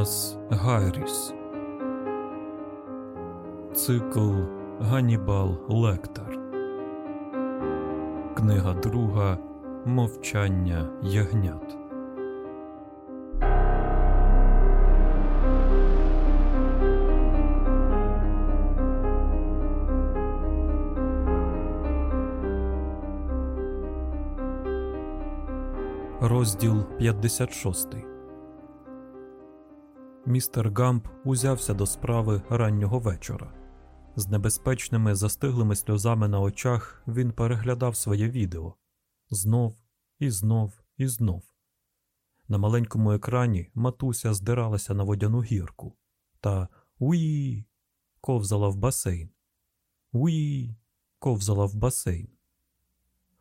Томас Гайріс. Цикл Ганібал Лектор Книга друга Мовчання ягнят. Розділ 56 Містер Гамп узявся до справи раннього вечора. З небезпечними застиглими сльозами на очах він переглядав своє відео знов і знов і знов. На маленькому екрані матуся здиралася на водяну гірку та уї ковзала в басейн. Уї ковзала в басейн.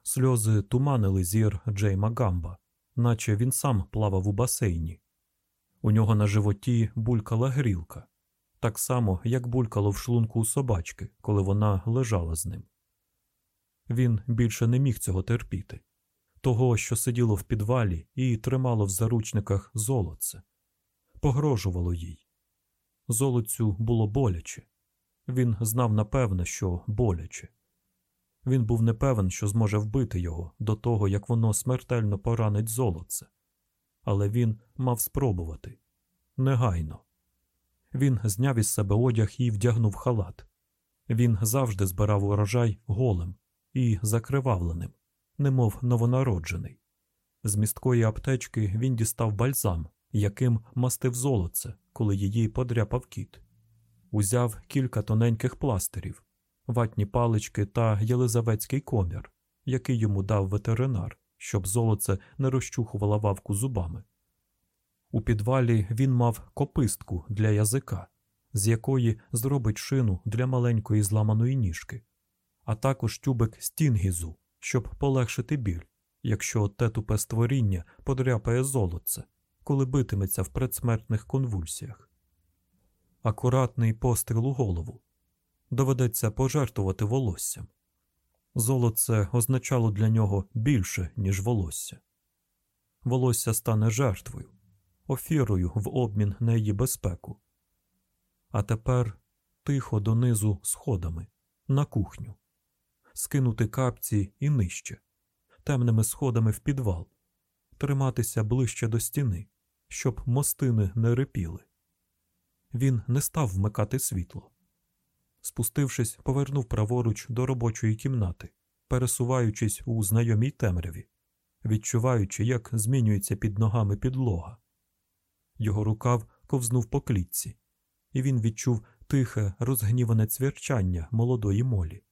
Сльози туманили зір Джейма Гамба, наче він сам плавав у басейні. У нього на животі булькала грілка, так само, як булькало в шлунку у собачки, коли вона лежала з ним. Він більше не міг цього терпіти того, що сиділо в підвалі і тримало в заручниках золоце, погрожувало їй. Золоцю було боляче. Він знав напевне, що боляче. Він був непевен, що зможе вбити його до того, як воно смертельно поранить золоце але він мав спробувати негайно. Він зняв із себе одяг і вдягнув халат. Він завжди збирав урожай голим і закривавленим, немов новонароджений. З місткої аптечки він дістав бальзам, яким мастив золоце, коли її подряпав кіт. Узяв кілька тоненьких пластирів, ватні палички та єлизаветський комір, який йому дав ветеринар щоб золоце не розчухувала вавку зубами. У підвалі він мав копистку для язика, з якої зробить шину для маленької зламаної ніжки, а також тюбик стінгізу, щоб полегшити біль, якщо те тупе створіння подряпає золоце, коли битиметься в предсмертних конвульсіях. Акуратний постріл у голову доведеться пожертвувати волоссям. Золоце означало для нього більше, ніж волосся. Волосся стане жертвою, офірою в обмін на її безпеку. А тепер тихо донизу сходами, на кухню, скинути капці і нижче, темними сходами в підвал, триматися ближче до стіни, щоб мостини не рипіли. Він не став вмикати світло. Спустившись, повернув праворуч до робочої кімнати, пересуваючись у знайомій темряві, відчуваючи, як змінюється під ногами підлога. Його рукав ковзнув по клітці, і він відчув тихе, розгніване цвірчання молодої молі.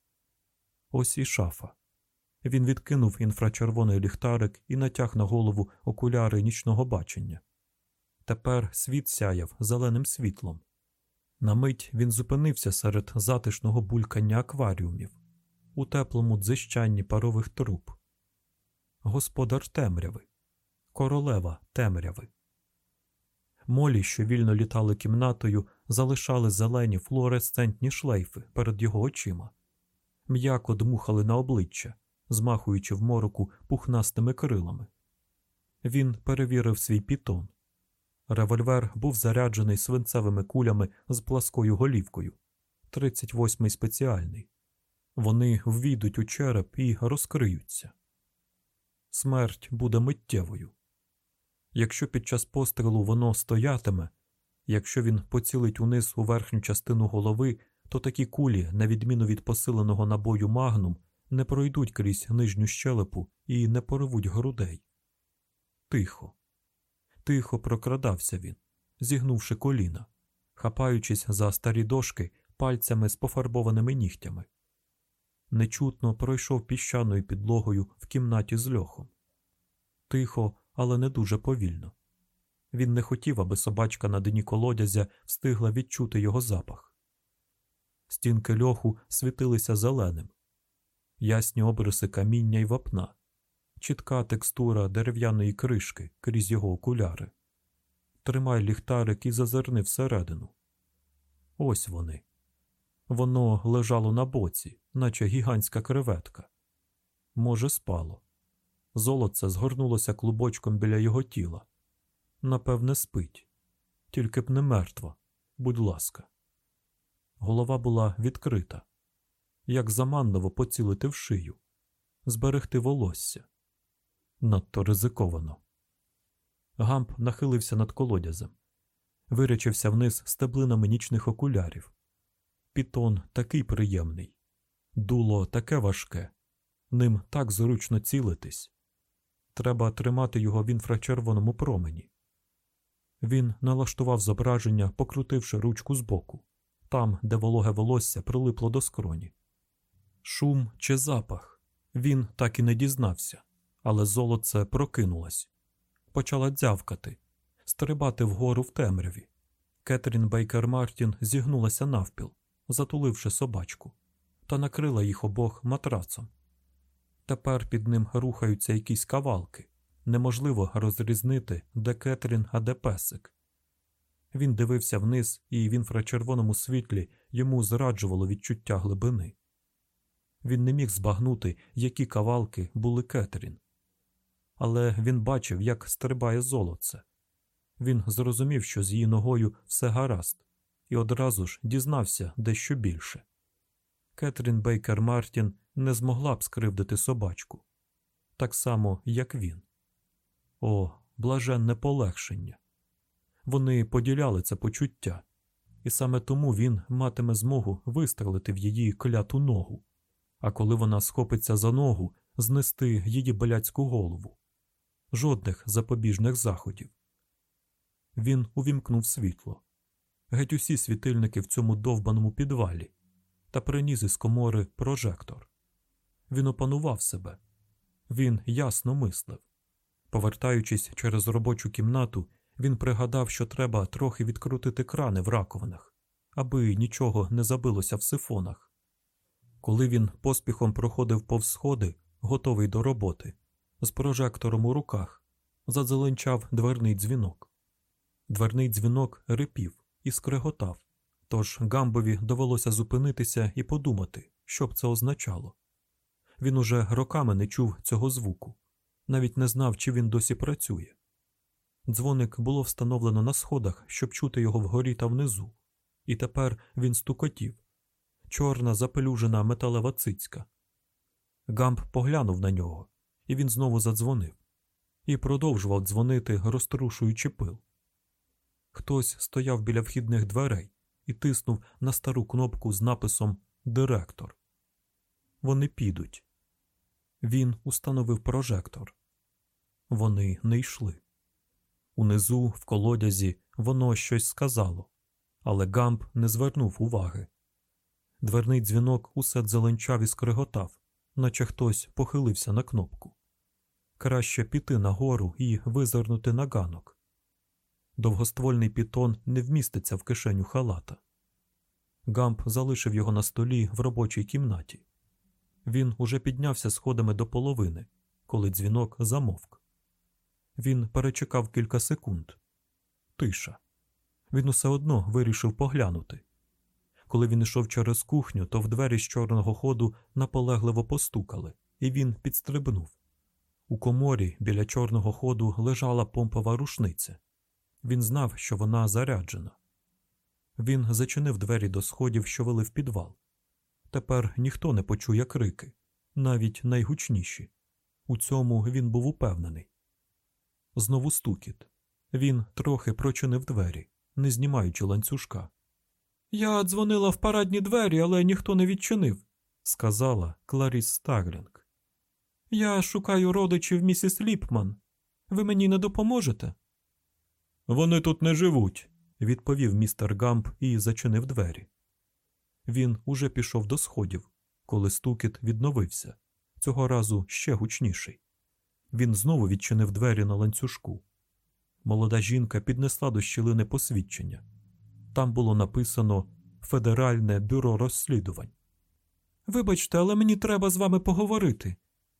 Ось і шафа. Він відкинув інфрачервоний ліхтарик і натяг на голову окуляри нічного бачення. Тепер світ сяяв зеленим світлом. На мить він зупинився серед затишного булькання акваріумів у теплому дзищанні парових труб. Господар темряви, королева темряви. Молі, що вільно літали кімнатою, залишали зелені флуоресцентні шлейфи перед його очима, м'яко дмухали на обличчя, змахуючи в мороку пухнастими крилами. Він перевірив свій пітон. Револьвер був заряджений свинцевими кулями з пласкою голівкою. 38-й спеціальний. Вони ввійдуть у череп і розкриються. Смерть буде миттєвою. Якщо під час пострілу воно стоятиме, якщо він поцілить униз у верхню частину голови, то такі кулі, на відміну від посиленого набою магнум, не пройдуть крізь нижню щелепу і не порвуть грудей. Тихо. Тихо прокрадався він, зігнувши коліна, хапаючись за старі дошки пальцями з пофарбованими нігтями. Нечутно пройшов піщаною підлогою в кімнаті з льохом. Тихо, але не дуже повільно. Він не хотів, аби собачка на дні колодязя встигла відчути його запах. Стінки льоху світилися зеленим, ясні обриси каміння й вапна, чітка текстура дерев'яної кришки крізь його окуляри. Тримай ліхтарик і зазирни всередину. Ось вони. Воно лежало на боці, наче гігантська креветка. Може, спало. Золоце згорнулося клубочком біля його тіла. Напевне, спить, тільки б не мертва, будь ласка. Голова була відкрита, як заманливо поцілити в шию, зберегти волосся. Надто ризиковано. Гамп нахилився над колодязем, вирячився вниз стеблинами нічних окулярів. Пітон такий приємний, дуло таке важке, ним так зручно цілитись. Треба тримати його в інфрачервоному промені. Він налаштував зображення, покрутивши ручку збоку, там, де вологе волосся прилипло до скроні. Шум чи запах він так і не дізнався, але золоце прокинулось, почала дзявкати, стрибати вгору в темряві. Кетрін Бейкер Мартін зігнулася навпіл, затуливши собачку, та накрила їх обох матрацом. Тепер під ним рухаються якісь кавалки. Неможливо розрізнити, де Кетрін, а де песик. Він дивився вниз, і в інфрачервоному світлі йому зраджувало відчуття глибини. Він не міг збагнути, які кавалки були Кетрін. Але він бачив, як стрибає золоце. Він зрозумів, що з її ногою все гаразд, і одразу ж дізнався дещо більше. Кетрін Бейкер Мартін не змогла б скривдити собачку так само, як він. О, блаженне полегшення. Вони поділяли це почуття, і саме тому він матиме змогу вистрелити в її кляту ногу, а коли вона схопиться за ногу, знести її блядську голову. Жодних запобіжних заходів. Він увімкнув світло. Геть усі світильники в цьому довбаному підвалі та приніс із комори прожектор. Він опанував себе. Він ясно мислив. Повертаючись через робочу кімнату, він пригадав, що треба трохи відкрутити крани в раковинах, аби нічого не забилося в сифонах. Коли він поспіхом проходив повз сходи, готовий до роботи, з прожектором у руках, задзеленчав дверний дзвінок. Дверний дзвінок рипів і скреготав, тож Гамбові довелося зупинитися і подумати, що б це означало. Він уже роками не чув цього звуку, навіть не знав, чи він досі працює. Дзвоник було встановлено на сходах, щоб чути його вгорі та внизу, і тепер він стукотів чорна запелюжена металева цицька. Гамп поглянув на нього, і він знову задзвонив і продовжував дзвонити, розтрушуючи пил. Хтось стояв біля вхідних дверей і тиснув на стару кнопку з написом Директор. Вони підуть. Він установив прожектор. Вони не йшли. Унизу, в колодязі, воно щось сказало, але Гамп не звернув уваги. Дверний дзвінок усе дзеленчав і скриготав, наче хтось похилився на кнопку. Краще піти нагору і визирнути на ганок. Довгоствольний пітон не вміститься в кишеню халата. Гамп залишив його на столі в робочій кімнаті. Він уже піднявся сходами до половини, коли дзвінок замовк. Він перечекав кілька секунд. Тиша. Він усе одно вирішив поглянути. Коли він йшов через кухню, то в двері з чорного ходу наполегливо постукали, і він підстрибнув. У коморі біля чорного ходу лежала помпова рушниця. Він знав, що вона заряджена. Він зачинив двері до сходів, що вели в підвал. Тепер ніхто не почує крики, навіть найгучніші. У цьому він був упевнений. Знову стукіт. Він трохи прочинив двері, не знімаючи ланцюжка. Я дзвонила в парадні двері, але ніхто не відчинив, сказала Кларіс Стаглінг. Я шукаю родичів місіс Ліпман. Ви мені не допоможете? Вони тут не живуть, відповів містер Гамп і зачинив двері. Він уже пішов до сходів, коли стукіт відновився, цього разу ще гучніший. Він знову відчинив двері на ланцюжку. Молода жінка піднесла до щілини посвідчення. Там було написано Федеральне бюро розслідувань. Вибачте, але мені треба з вами поговорити.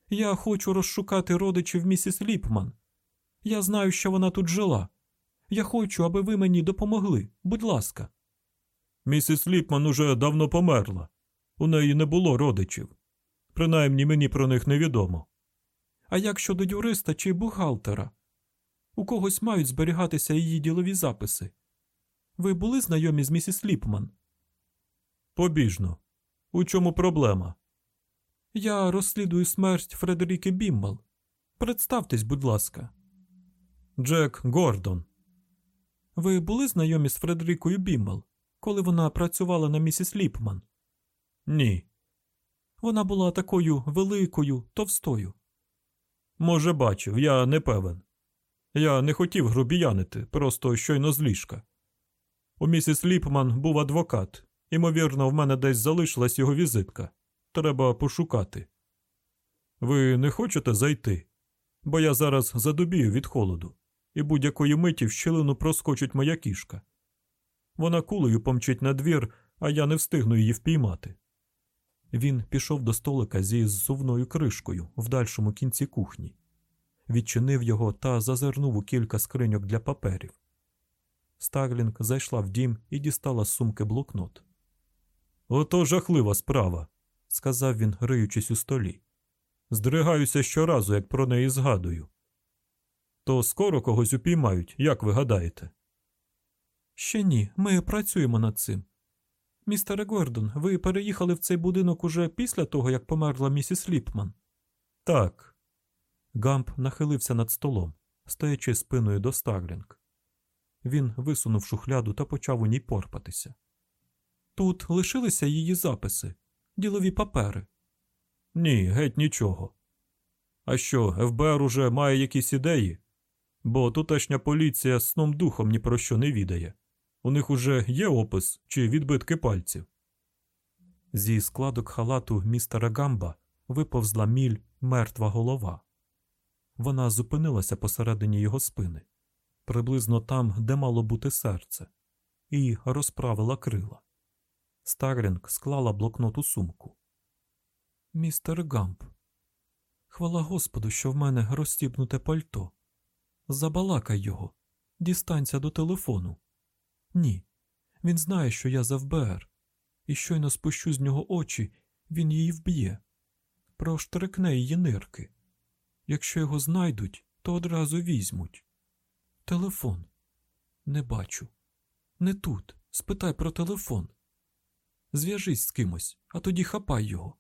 Я хочу розшукати родичів місіс Ліпман. Я знаю, що вона тут жила. Я хочу, аби ви мені допомогли. Будь ласка. Місіс Ліпман уже давно померла. У неї не було родичів. Принаймні мені про них невідомо. А як щодо юриста чи бухгалтера? У когось мають зберігатися її ділові записи. Ви були знайомі з місіс Ліпман? Побіжно. У чому проблема? Я розслідую смерть Фредеріки Біммел. Представтесь, будь ласка. Джек Гордон. Ви були знайомі з Фредерікою Біммел, коли вона працювала на місіс Ліпман? Ні. Вона була такою великою, товстою. Може, бачив, я не певен. Я не хотів грубіянити, просто щойно з ліжка. У місіс Ліпман був адвокат. Імовірно, в мене десь залишилась його візитка. Треба пошукати. Ви не хочете зайти? Бо я зараз задубію від холоду, і будь-якої миті в щілину проскочить моя кішка. Вона кулею помчить на двір, а я не встигну її впіймати. Він пішов до столика зі зсувною кришкою в дальшому кінці кухні, відчинив його та зазирнув у кілька скриньок для паперів. Старлінг зайшла в дім і дістала з сумки блокнот. Ото жахлива справа, сказав він, риючись у столі. Здригаюся щоразу, як про неї згадую. То скоро когось упіймають, як ви гадаєте? Ще ні, ми працюємо над цим. Містере Гордон, ви переїхали в цей будинок уже після того, як померла місіс Ліпман? Так. Гамп нахилився над столом, стоячи спиною до Старлінг. Він висунув шухляду та почав у ній порпатися. Тут лишилися її записи, ділові папери. Ні, геть нічого. А що, ФБР уже має якісь ідеї? Бо тутешня поліція сном духом ні про що не відає. У них уже є опис чи відбитки пальців. Зі складок халату містера Гамба виповзла міль мертва голова. Вона зупинилася посередині його спини, приблизно там, де мало бути серце, і розправила крила. Старлінг склала блокнот у сумку. Містер Гамб, хвала Господу, що в мене розстібнуте пальто. Забалакай його, дістанься до телефону. Ні. Він знає, що я за ФБР, і щойно спущу з нього очі, він її вб'є, проштрикне її нирки. Якщо його знайдуть, то одразу візьмуть. Телефон. Не бачу. Не тут. Спитай про телефон. Зв'яжись з кимось, а тоді хапай його.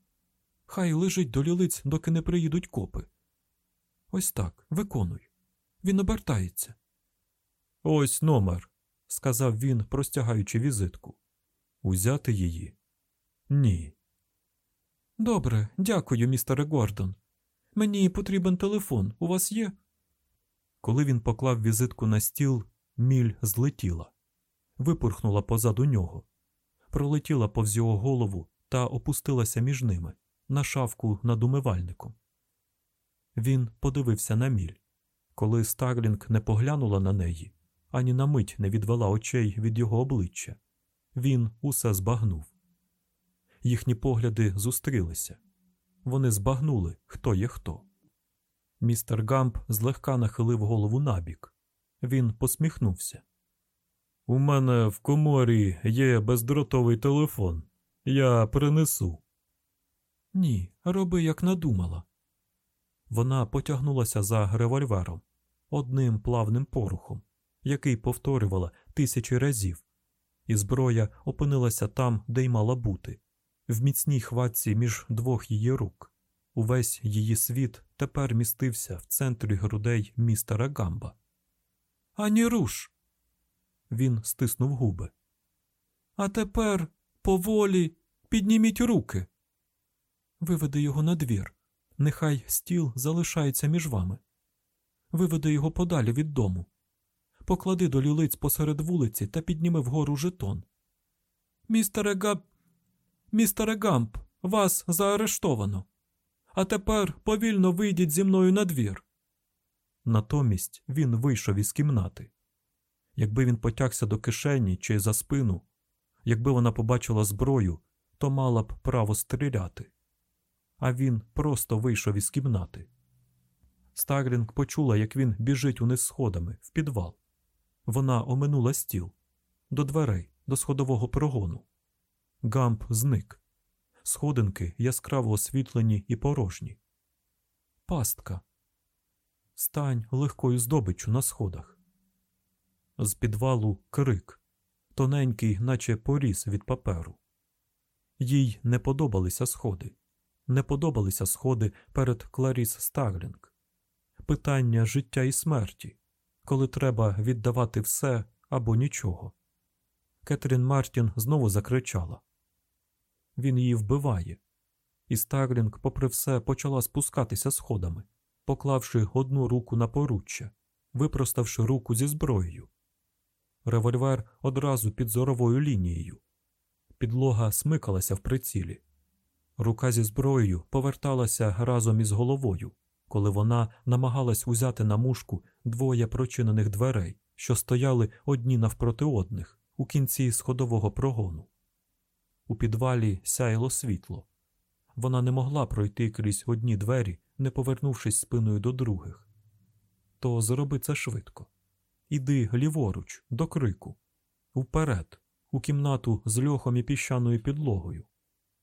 Хай лежить до лілиць, доки не приїдуть копи. Ось так, виконуй. Він обертається. Ось номер, сказав він, простягаючи візитку. Узяти її? Ні. Добре, дякую, містере Гордон. Мені потрібен телефон. У вас є? Коли він поклав візитку на стіл, міль злетіла, випорхнула позаду нього, пролетіла повз його голову та опустилася між ними на шавку над умивальником. Він подивився на міль. Коли Старлінг не поглянула на неї, ані на мить не відвела очей від його обличчя, він усе збагнув. Їхні погляди зустрілися. Вони збагнули, хто є хто. Містер Гамп злегка нахилив голову набік. Він посміхнувся. У мене в коморі є бездротовий телефон. Я принесу. Ні, роби, як надумала. Вона потягнулася за револьвером одним плавним порухом, який повторювала тисячі разів, і зброя опинилася там, де й мала бути, в міцній хватці між двох її рук. Увесь її світ тепер містився в центрі грудей містера Гамба. Ані руш. Він стиснув губи. А тепер поволі підніміть руки. Виведи його на двір. Нехай стіл залишається між вами. Виведи його подалі від дому. Поклади до лілиць посеред вулиці та підніми вгору жетон. Містере Габ. Містере Гамп, вас заарештовано. А тепер повільно вийдіть зі мною на двір. Натомість він вийшов із кімнати. Якби він потягся до кишені чи за спину, якби вона побачила зброю, то мала б право стріляти. А він просто вийшов із кімнати. Старлінг почула, як він біжить униз сходами в підвал. Вона оминула стіл до дверей, до сходового прогону. Гамп зник. Сходинки яскраво освітлені і порожні. Пастка. Стань легкою здобиччю на сходах. З підвалу крик. тоненький, наче поріс від паперу. Їй не подобалися сходи, не подобалися сходи перед Кларіс Старлінг. Питання життя і смерті, коли треба віддавати все або нічого. Кетрін Мартін знову закричала. Він її вбиває, і Старлінг, попри все, почала спускатися сходами, поклавши одну руку на поруччя, випроставши руку зі зброєю. Револьвер одразу під зоровою лінією. Підлога смикалася в прицілі. Рука зі зброєю поверталася разом із головою, коли вона намагалась узяти на мушку двоє прочинених дверей, що стояли одні навпроти одних у кінці сходового прогону. У підвалі сяяло світло. Вона не могла пройти крізь одні двері, не повернувшись спиною до других. То зроби це швидко. Іди ліворуч, до крику, вперед, у кімнату з льохом і піщаною підлогою,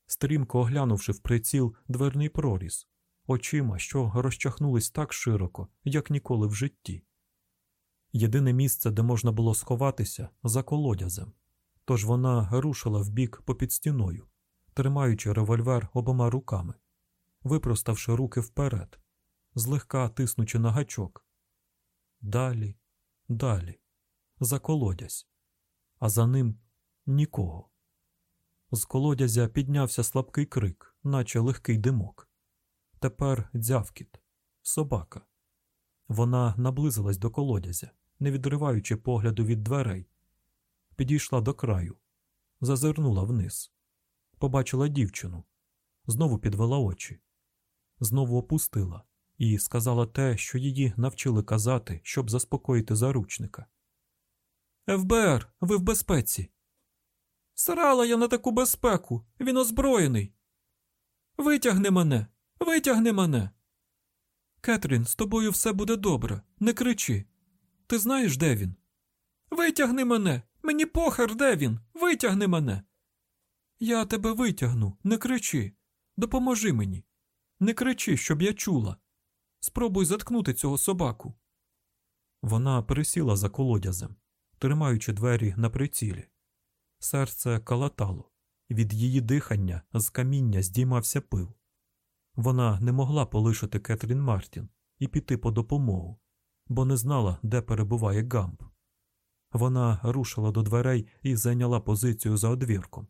стрімко оглянувши в приціл дверний проріз, очима, що розчахнулись так широко, як ніколи в житті. Єдине місце, де можна було сховатися, за колодязем. Тож вона рушила вбік попід стіною, тримаючи револьвер обома руками, випроставши руки вперед, злегка тиснучи на гачок. Далі, далі, за колодязь, а за ним нікого. З колодязя піднявся слабкий крик, наче легкий димок. Тепер дзявкіт, собака. Вона наблизилась до колодязя, не відриваючи погляду від дверей. Підійшла до краю, зазирнула вниз, побачила дівчину, знову підвела очі, знову опустила і сказала те, що її навчили казати, щоб заспокоїти заручника. ФБР, ви в безпеці. Срала я на таку безпеку. Він озброєний. Витягни мене, витягни мене. Кетрін, з тобою все буде добре. Не кричи. Ти знаєш, де він? Витягни мене. Мені похер, де він. Витягни мене. Я тебе витягну, не кричи. Допоможи мені. Не кричи, щоб я чула. Спробуй заткнути цього собаку. Вона присіла за колодязем, тримаючи двері на прицілі. Серце калатало, від її дихання з каміння здіймався пил. Вона не могла полишити Кетрін Мартін і піти по допомогу, бо не знала, де перебуває Гамп. Вона рушила до дверей і зайняла позицію за одвірком.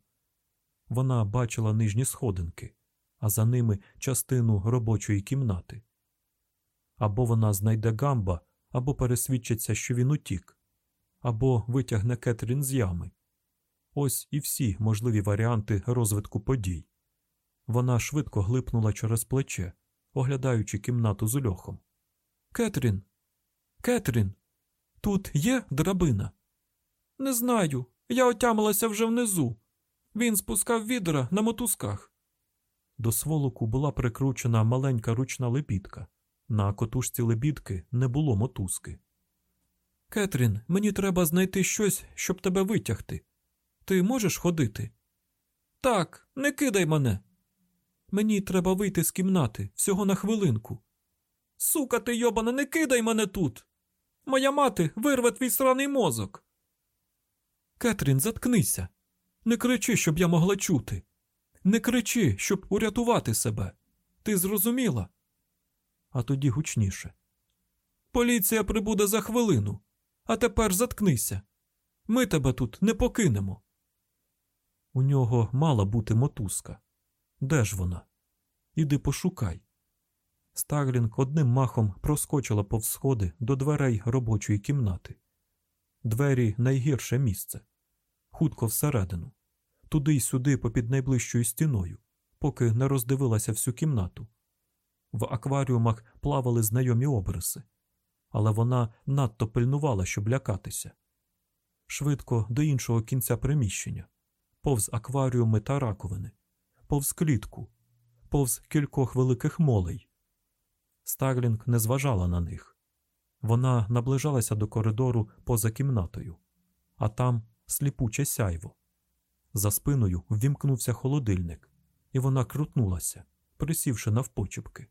Вона бачила нижні сходинки, а за ними частину робочої кімнати. Або вона знайде Гамба, або пересвідчиться, що він утік, або витягне Кетрін з ями. Ось і всі можливі варіанти розвитку подій. Вона швидко глипнула через плече, оглядаючи кімнату з льохом. Кетрін, Кетрін, тут є драбина? Не знаю. Я отямилася вже внизу. Він спускав відра на мотузках. До сволоку була прикручена маленька ручна лебідка. На котушці лебідки не було мотузки. Кетрін, мені треба знайти щось, щоб тебе витягти. Ти можеш ходити? Так, не кидай мене. Мені треба вийти з кімнати всього на хвилинку. Сука ти йобана, не кидай мене тут. Моя мати вирве твій сраний мозок. Кетрін, заткнися. Не кричи, щоб я могла чути. Не кричи, щоб урятувати себе. Ти зрозуміла? А тоді гучніше. Поліція прибуде за хвилину. А тепер заткнися. Ми тебе тут не покинемо. У нього мала бути мотузка. Де ж вона? Іди пошукай. Старлінг одним махом проскочила повз сходи до дверей робочої кімнати. Двері найгірше місце. Хутко всередину, туди й сюди попід найближчою стіною, поки не роздивилася всю кімнату. В акваріумах плавали знайомі обриси, але вона надто пильнувала, щоб лякатися. Швидко до іншого кінця приміщення, повз акваріуми та раковини, повз клітку, повз кількох великих молей. Старлінг не зважала на них. Вона наближалася до коридору поза кімнатою, а там сліпуче сяйво. За спиною ввімкнувся холодильник, і вона крутнулася, присівши навпочепки.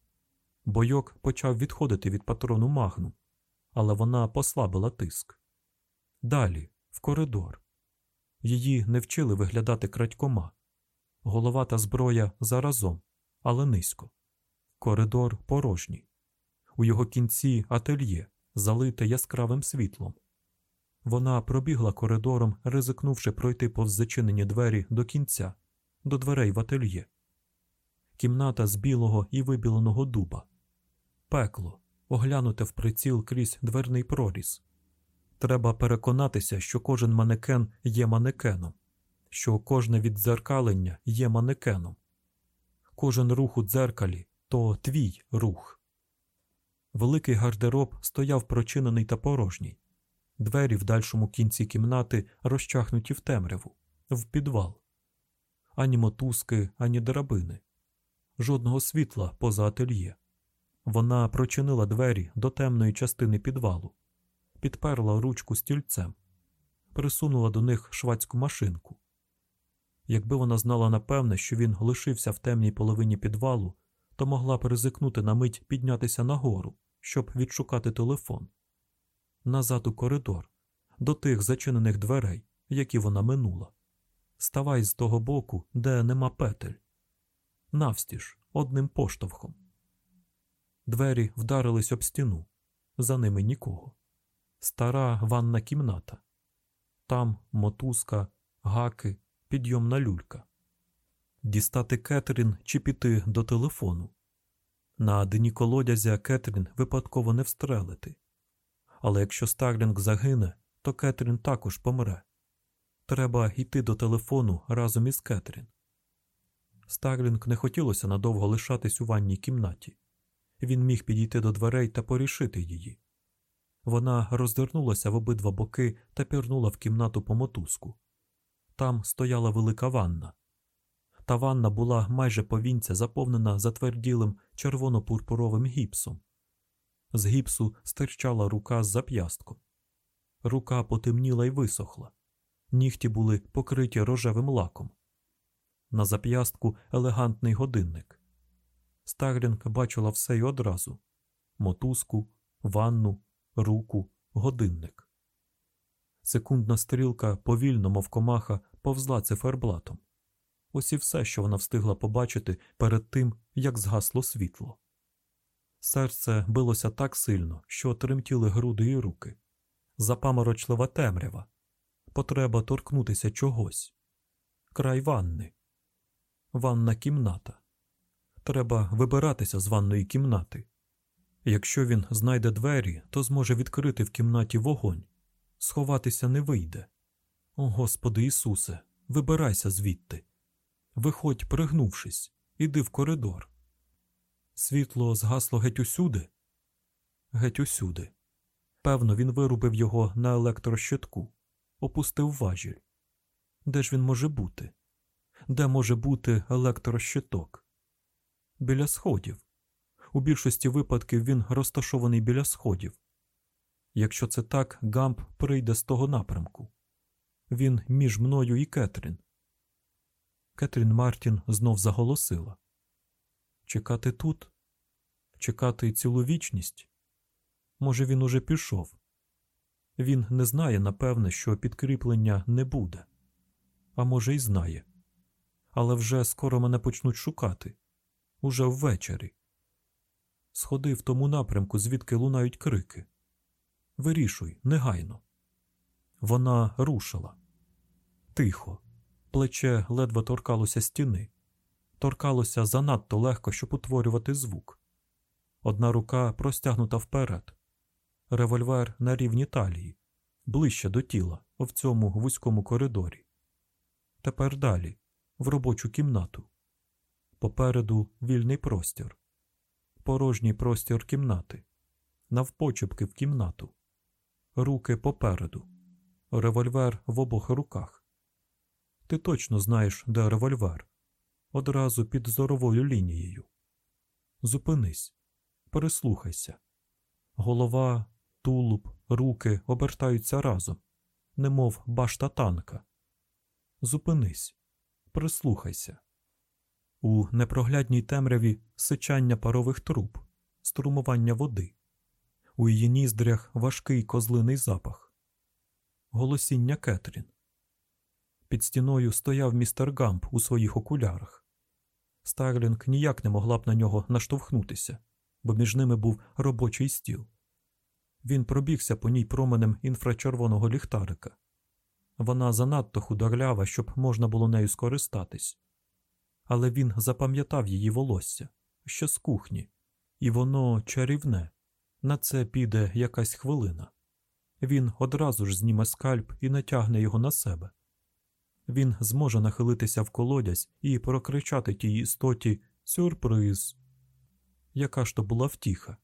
Бойок почав відходити від патрону магну, але вона послабила тиск. Далі, в коридор. Її не вчили виглядати крадькома. Голова та зброя заразом, але низько. Коридор порожній. У його кінці ательє, залите яскравим світлом. Вона пробігла коридором, ризикнувши пройти повз зачинені двері до кінця, до дверей в ательє. Кімната з білого і вибіленого дуба. Пекло, оглянуте в приціл крізь дверний проріз. Треба переконатися, що кожен манекен є манекеном, що кожне віддзеркалення є манекеном. Кожен рух у дзеркалі то твій рух. Великий гардероб стояв прочинений та порожній. Двері в дальшому кінці кімнати розчахнуті в темряву, в підвал. Ані мотузки, ані драбини. Жодного світла поза ательє. Вона прочинила двері до темної частини підвалу, підперла ручку стільцем, присунула до них швадську машинку. Якби вона знала напевне, що він лишився в темній половині підвалу, то могла б ризикнути на мить піднятися нагору, щоб відшукати телефон. Назад у коридор, до тих зачинених дверей, які вона минула. Ставай з того боку, де нема петель. Навстіж, одним поштовхом. Двері вдарились об стіну. За ними нікого. Стара ванна кімната. Там мотузка, гаки, підйомна люлька. Дістати Кетрін чи піти до телефону. На дні колодязя Кетрін випадково не встрелити. Але якщо Старлінг загине, то Кетрін також помре. Треба йти до телефону разом із Кетрін. Старлінг не хотілося надовго лишатись у ванній кімнаті. Він міг підійти до дверей та порішити її. Вона роздернулася в обидва боки та пірнула в кімнату по мотузку. Там стояла велика ванна. Та ванна була майже повінця заповнена затверділим червоно-пурпуровим гіпсом. З гіпсу стирчала рука з зап'ястком. Рука потемніла й висохла. Нігті були покриті рожевим лаком. На зап'ястку елегантний годинник. Старлінг бачила все й одразу мотузку, ванну, руку, годинник. Секундна стрілка повільно, мов комаха, повзла циферблатом. Ось і все, що вона встигла побачити перед тим, як згасло світло. Серце билося так сильно, що тремтіли груди і руки. Запаморочлива темрява. Потреба торкнутися чогось. Край ванни. Ванна кімната. Треба вибиратися з ванної кімнати. Якщо він знайде двері, то зможе відкрити в кімнаті вогонь. Сховатися не вийде. О Господи Ісусе, вибирайся звідти. Виходь, пригнувшись, іди в коридор. Світло згасло геть усюди. Геть усюди. Певно, він вирубив його на електрощитку, опустив важіль. Де ж він може бути? Де може бути електрощиток? Біля сходів. У більшості випадків він розташований біля сходів. Якщо це так, Гамп прийде з того напрямку. Він між мною і Кетрін. Кетрін Мартін знов заголосила Чекати тут? Чекати цілу вічність? Може, він уже пішов. Він не знає, напевне, що підкріплення не буде. А може, й знає. Але вже скоро мене почнуть шукати уже ввечері. Сходи в тому напрямку, звідки лунають крики. Вирішуй, негайно. Вона рушила. Тихо. Плече ледве торкалося стіни, торкалося занадто легко, щоб утворювати звук. Одна рука простягнута вперед, револьвер на рівні талії, ближче до тіла, в цьому вузькому коридорі. Тепер далі, в робочу кімнату. Попереду вільний простір, порожній простір кімнати, навпочепки в кімнату, руки попереду, револьвер в обох руках. Ти точно знаєш, де револьвер, одразу під зоровою лінією. Зупинись, прислухайся. Голова, тулуб, руки обертаються разом, немов башта танка. Зупинись, прислухайся. У непроглядній темряві сичання парових труб, струмування води, у її ніздрях важкий козлиний запах, голосіння Кетрін. Під стіною стояв містер Гамп у своїх окулярах. Старлінг ніяк не могла б на нього наштовхнутися, бо між ними був робочий стіл. Він пробігся по ній променем інфрачервоного ліхтарика. Вона занадто худорлява, щоб можна було нею скористатись. Але він запам'ятав її волосся ще з кухні, і воно чарівне. На це піде якась хвилина. Він одразу ж зніме скальп і натягне його на себе. Він зможе нахилитися в колодязь і прокричати тій істоті Сюрприз. Яка ж то була втіха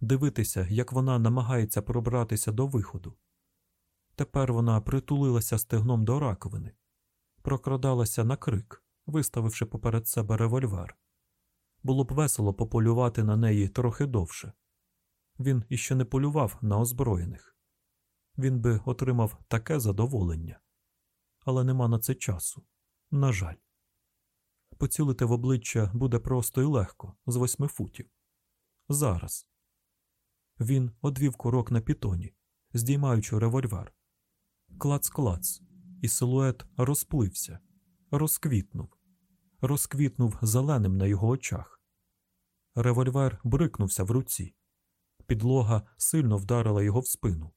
дивитися, як вона намагається пробратися до виходу. Тепер вона притулилася стегном до раковини, прокрадалася на крик, виставивши поперед себе револьвер. Було б весело пополювати на неї трохи довше. Він іще не полював на озброєних. Він би отримав таке задоволення. Але нема на це часу. На жаль. Поцілити в обличчя буде просто і легко, з восьми футів. Зараз. Він одвів курок на пітоні, здіймаючи револьвер. Клац-клац, і силует розплився, розквітнув, розквітнув зеленим на його очах. Револьвер брикнувся в руці. Підлога сильно вдарила його в спину.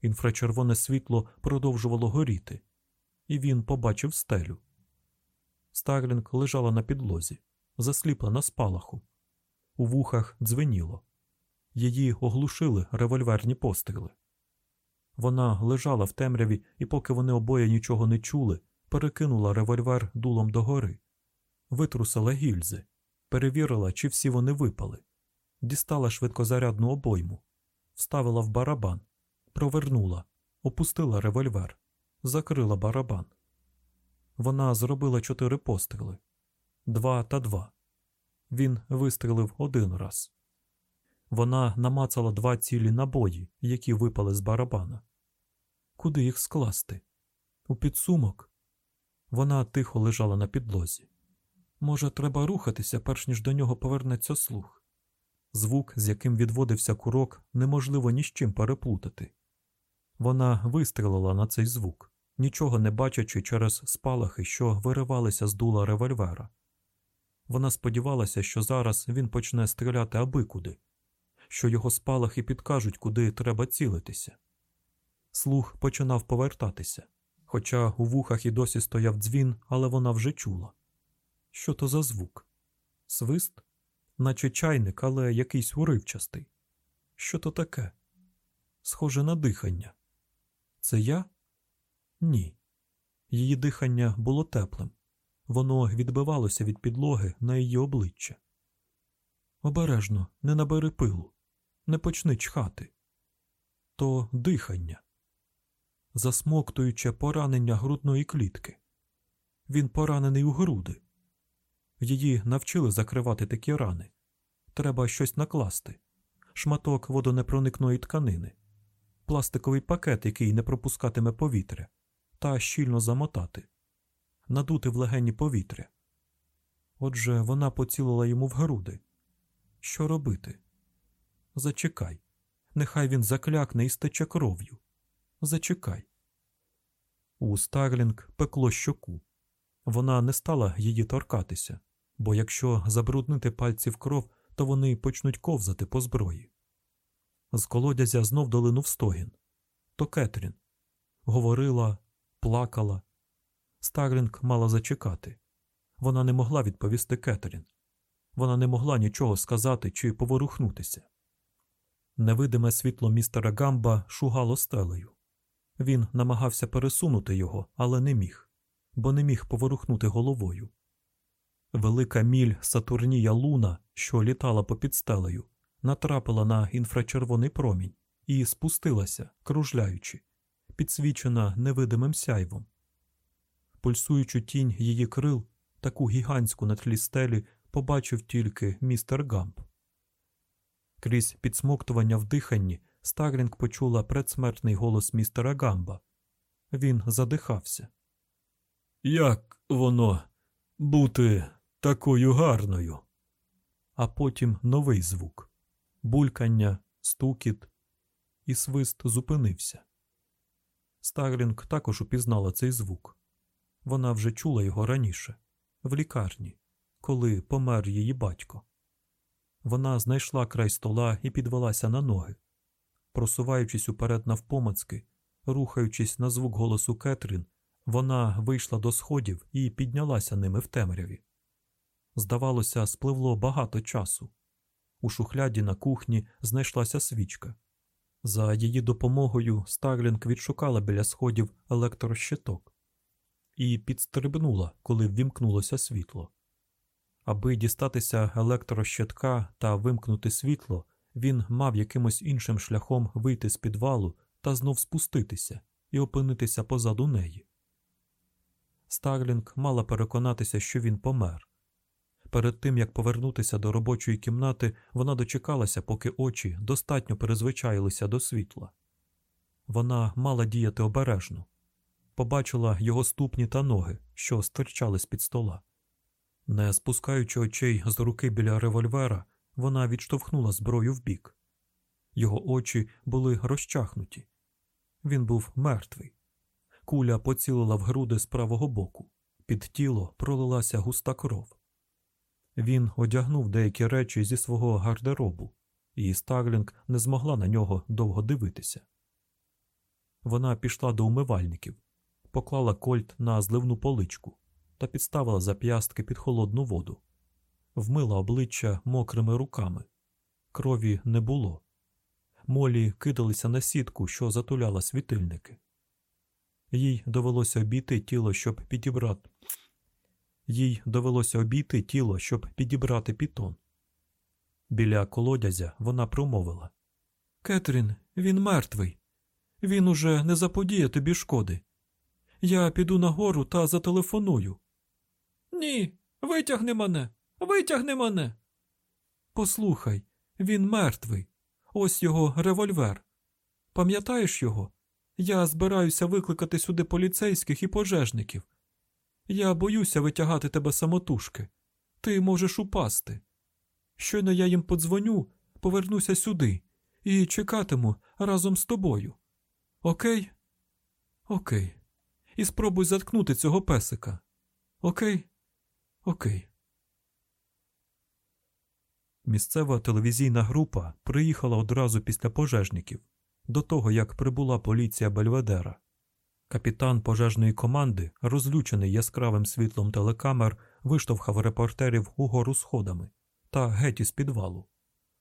Інфрачервоне світло продовжувало горіти, і він побачив стелю. Старлінг лежала на підлозі, засліпла на спалаху. У вухах дзвеніло. Її оглушили револьверні постріли. Вона лежала в темряві, і поки вони обоє нічого не чули, перекинула револьвер дулом догори, витрусила гільзи, перевірила, чи всі вони випали, дістала швидкозарядну обойму, вставила в барабан, провернула, опустила револьвер, закрила барабан. Вона зробила чотири постріли два та два. Він вистрілив один раз. Вона намацала два цілі набої, які випали з барабана. Куди їх скласти? У підсумок? Вона тихо лежала на підлозі. Може, треба рухатися, перш ніж до нього повернеться слух. Звук, з яким відводився курок, неможливо ні з чим переплутати. Вона вистрілила на цей звук, нічого не бачачи через спалахи, що виривалися з дула револьвера. Вона сподівалася, що зараз він почне стріляти абикуди, що його спалахи підкажуть, куди треба цілитися. Слух починав повертатися, хоча у вухах і досі стояв дзвін, але вона вже чула. Що то за звук? Свист? Наче чайник, але якийсь уривчастий. Що то таке? Схоже на дихання. Це я? Ні. Її дихання було теплим. Воно відбивалося від підлоги на її обличчя. Обережно, не набери пилу, не почни чхати. То дихання, засмоктуюче поранення грудної клітки. Він поранений у груди. Її навчили закривати такі рани. Треба щось накласти, шматок водонепроникної тканини, пластиковий пакет, який не пропускатиме повітря, та щільно замотати, надути в легені повітря. Отже, вона поцілила йому в груди. Що робити? Зачекай. Нехай він заклякне і стече кров'ю. Зачекай. У Старлінг пекло щоку. Вона не стала її торкатися, бо якщо забруднити пальці в кров, то вони почнуть ковзати по зброї. З колодязя знов долинув стогін. То Кетрін. Говорила, плакала. Старлінг мала зачекати. Вона не могла відповісти Кетрін. Вона не могла нічого сказати чи поворухнутися. Невидиме світло містера Гамба шугало стелею. Він намагався пересунути його, але не міг, бо не міг поворухнути головою. Велика міль Сатурнія Луна, що літала попід стелею, натрапила на інфрачервоний промінь і спустилася, кружляючи, підсвічена невидимим сяйвом. Пульсуючу тінь її крил, таку гігантську на тлі стелі, побачив тільки містер Гамп. Крізь підсмоктування в диханні Старлінг почула предсмертний голос містера Гамба. Він задихався. Як воно бути такою гарною? А потім новий звук булькання, стукіт, і свист зупинився. Старлінг також упізнала цей звук. Вона вже чула його раніше, в лікарні, коли помер її батько. Вона знайшла край стола і підвелася на ноги. Просуваючись уперед навпомацки, рухаючись на звук голосу Кетрін, вона вийшла до сходів і піднялася ними в темряві. Здавалося, спливло багато часу. У шухляді на кухні знайшлася свічка. За її допомогою Старлінг відшукала біля сходів електрощиток і підстрибнула, коли ввімкнулося світло. Аби дістатися електрощитка та вимкнути світло, він мав якимось іншим шляхом вийти з підвалу та знов спуститися і опинитися позаду неї. Старлінг мала переконатися, що він помер. Перед тим як повернутися до робочої кімнати, вона дочекалася, поки очі достатньо перезвичаїлися до світла. Вона мала діяти обережно, побачила його ступні та ноги, що стирчали з під стола. Не спускаючи очей з руки біля револьвера, вона відштовхнула зброю вбік. Його очі були розчахнуті. Він був мертвий. Куля поцілила в груди з правого боку. Під тіло пролилася густа кров. Він одягнув деякі речі зі свого гардеробу, і Старлінг не змогла на нього довго дивитися. Вона пішла до умивальників, поклала кольт на зливну поличку та підставила зап'ястки під холодну воду, вмила обличчя мокрими руками. Крові не було. Молі кидалися на сітку, що затуляла світильники. Їй довелося обійти тіло, щоб підібрати. Їй довелося обійти тіло, щоб підібрати пітон. Біля колодязя вона промовила Кетрін, він мертвий. Він уже не заподіє тобі шкоди. Я піду нагору та зателефоную. Ні, витягни мене, витягни мене. Послухай, він мертвий. Ось його револьвер. Пам'ятаєш його? Я збираюся викликати сюди поліцейських і пожежників. Я боюся витягати тебе самотужки. Ти можеш упасти. Щойно я їм подзвоню, повернуся сюди і чекатиму разом з тобою. Окей? Окей. І спробуй заткнути цього песика. Окей? Окей. Місцева телевізійна група приїхала одразу після пожежників, до того як прибула поліція Бельведера. Капітан пожежної команди, розлючений яскравим світлом телекамер, виштовхав репортерів угору сходами та геть із підвалу,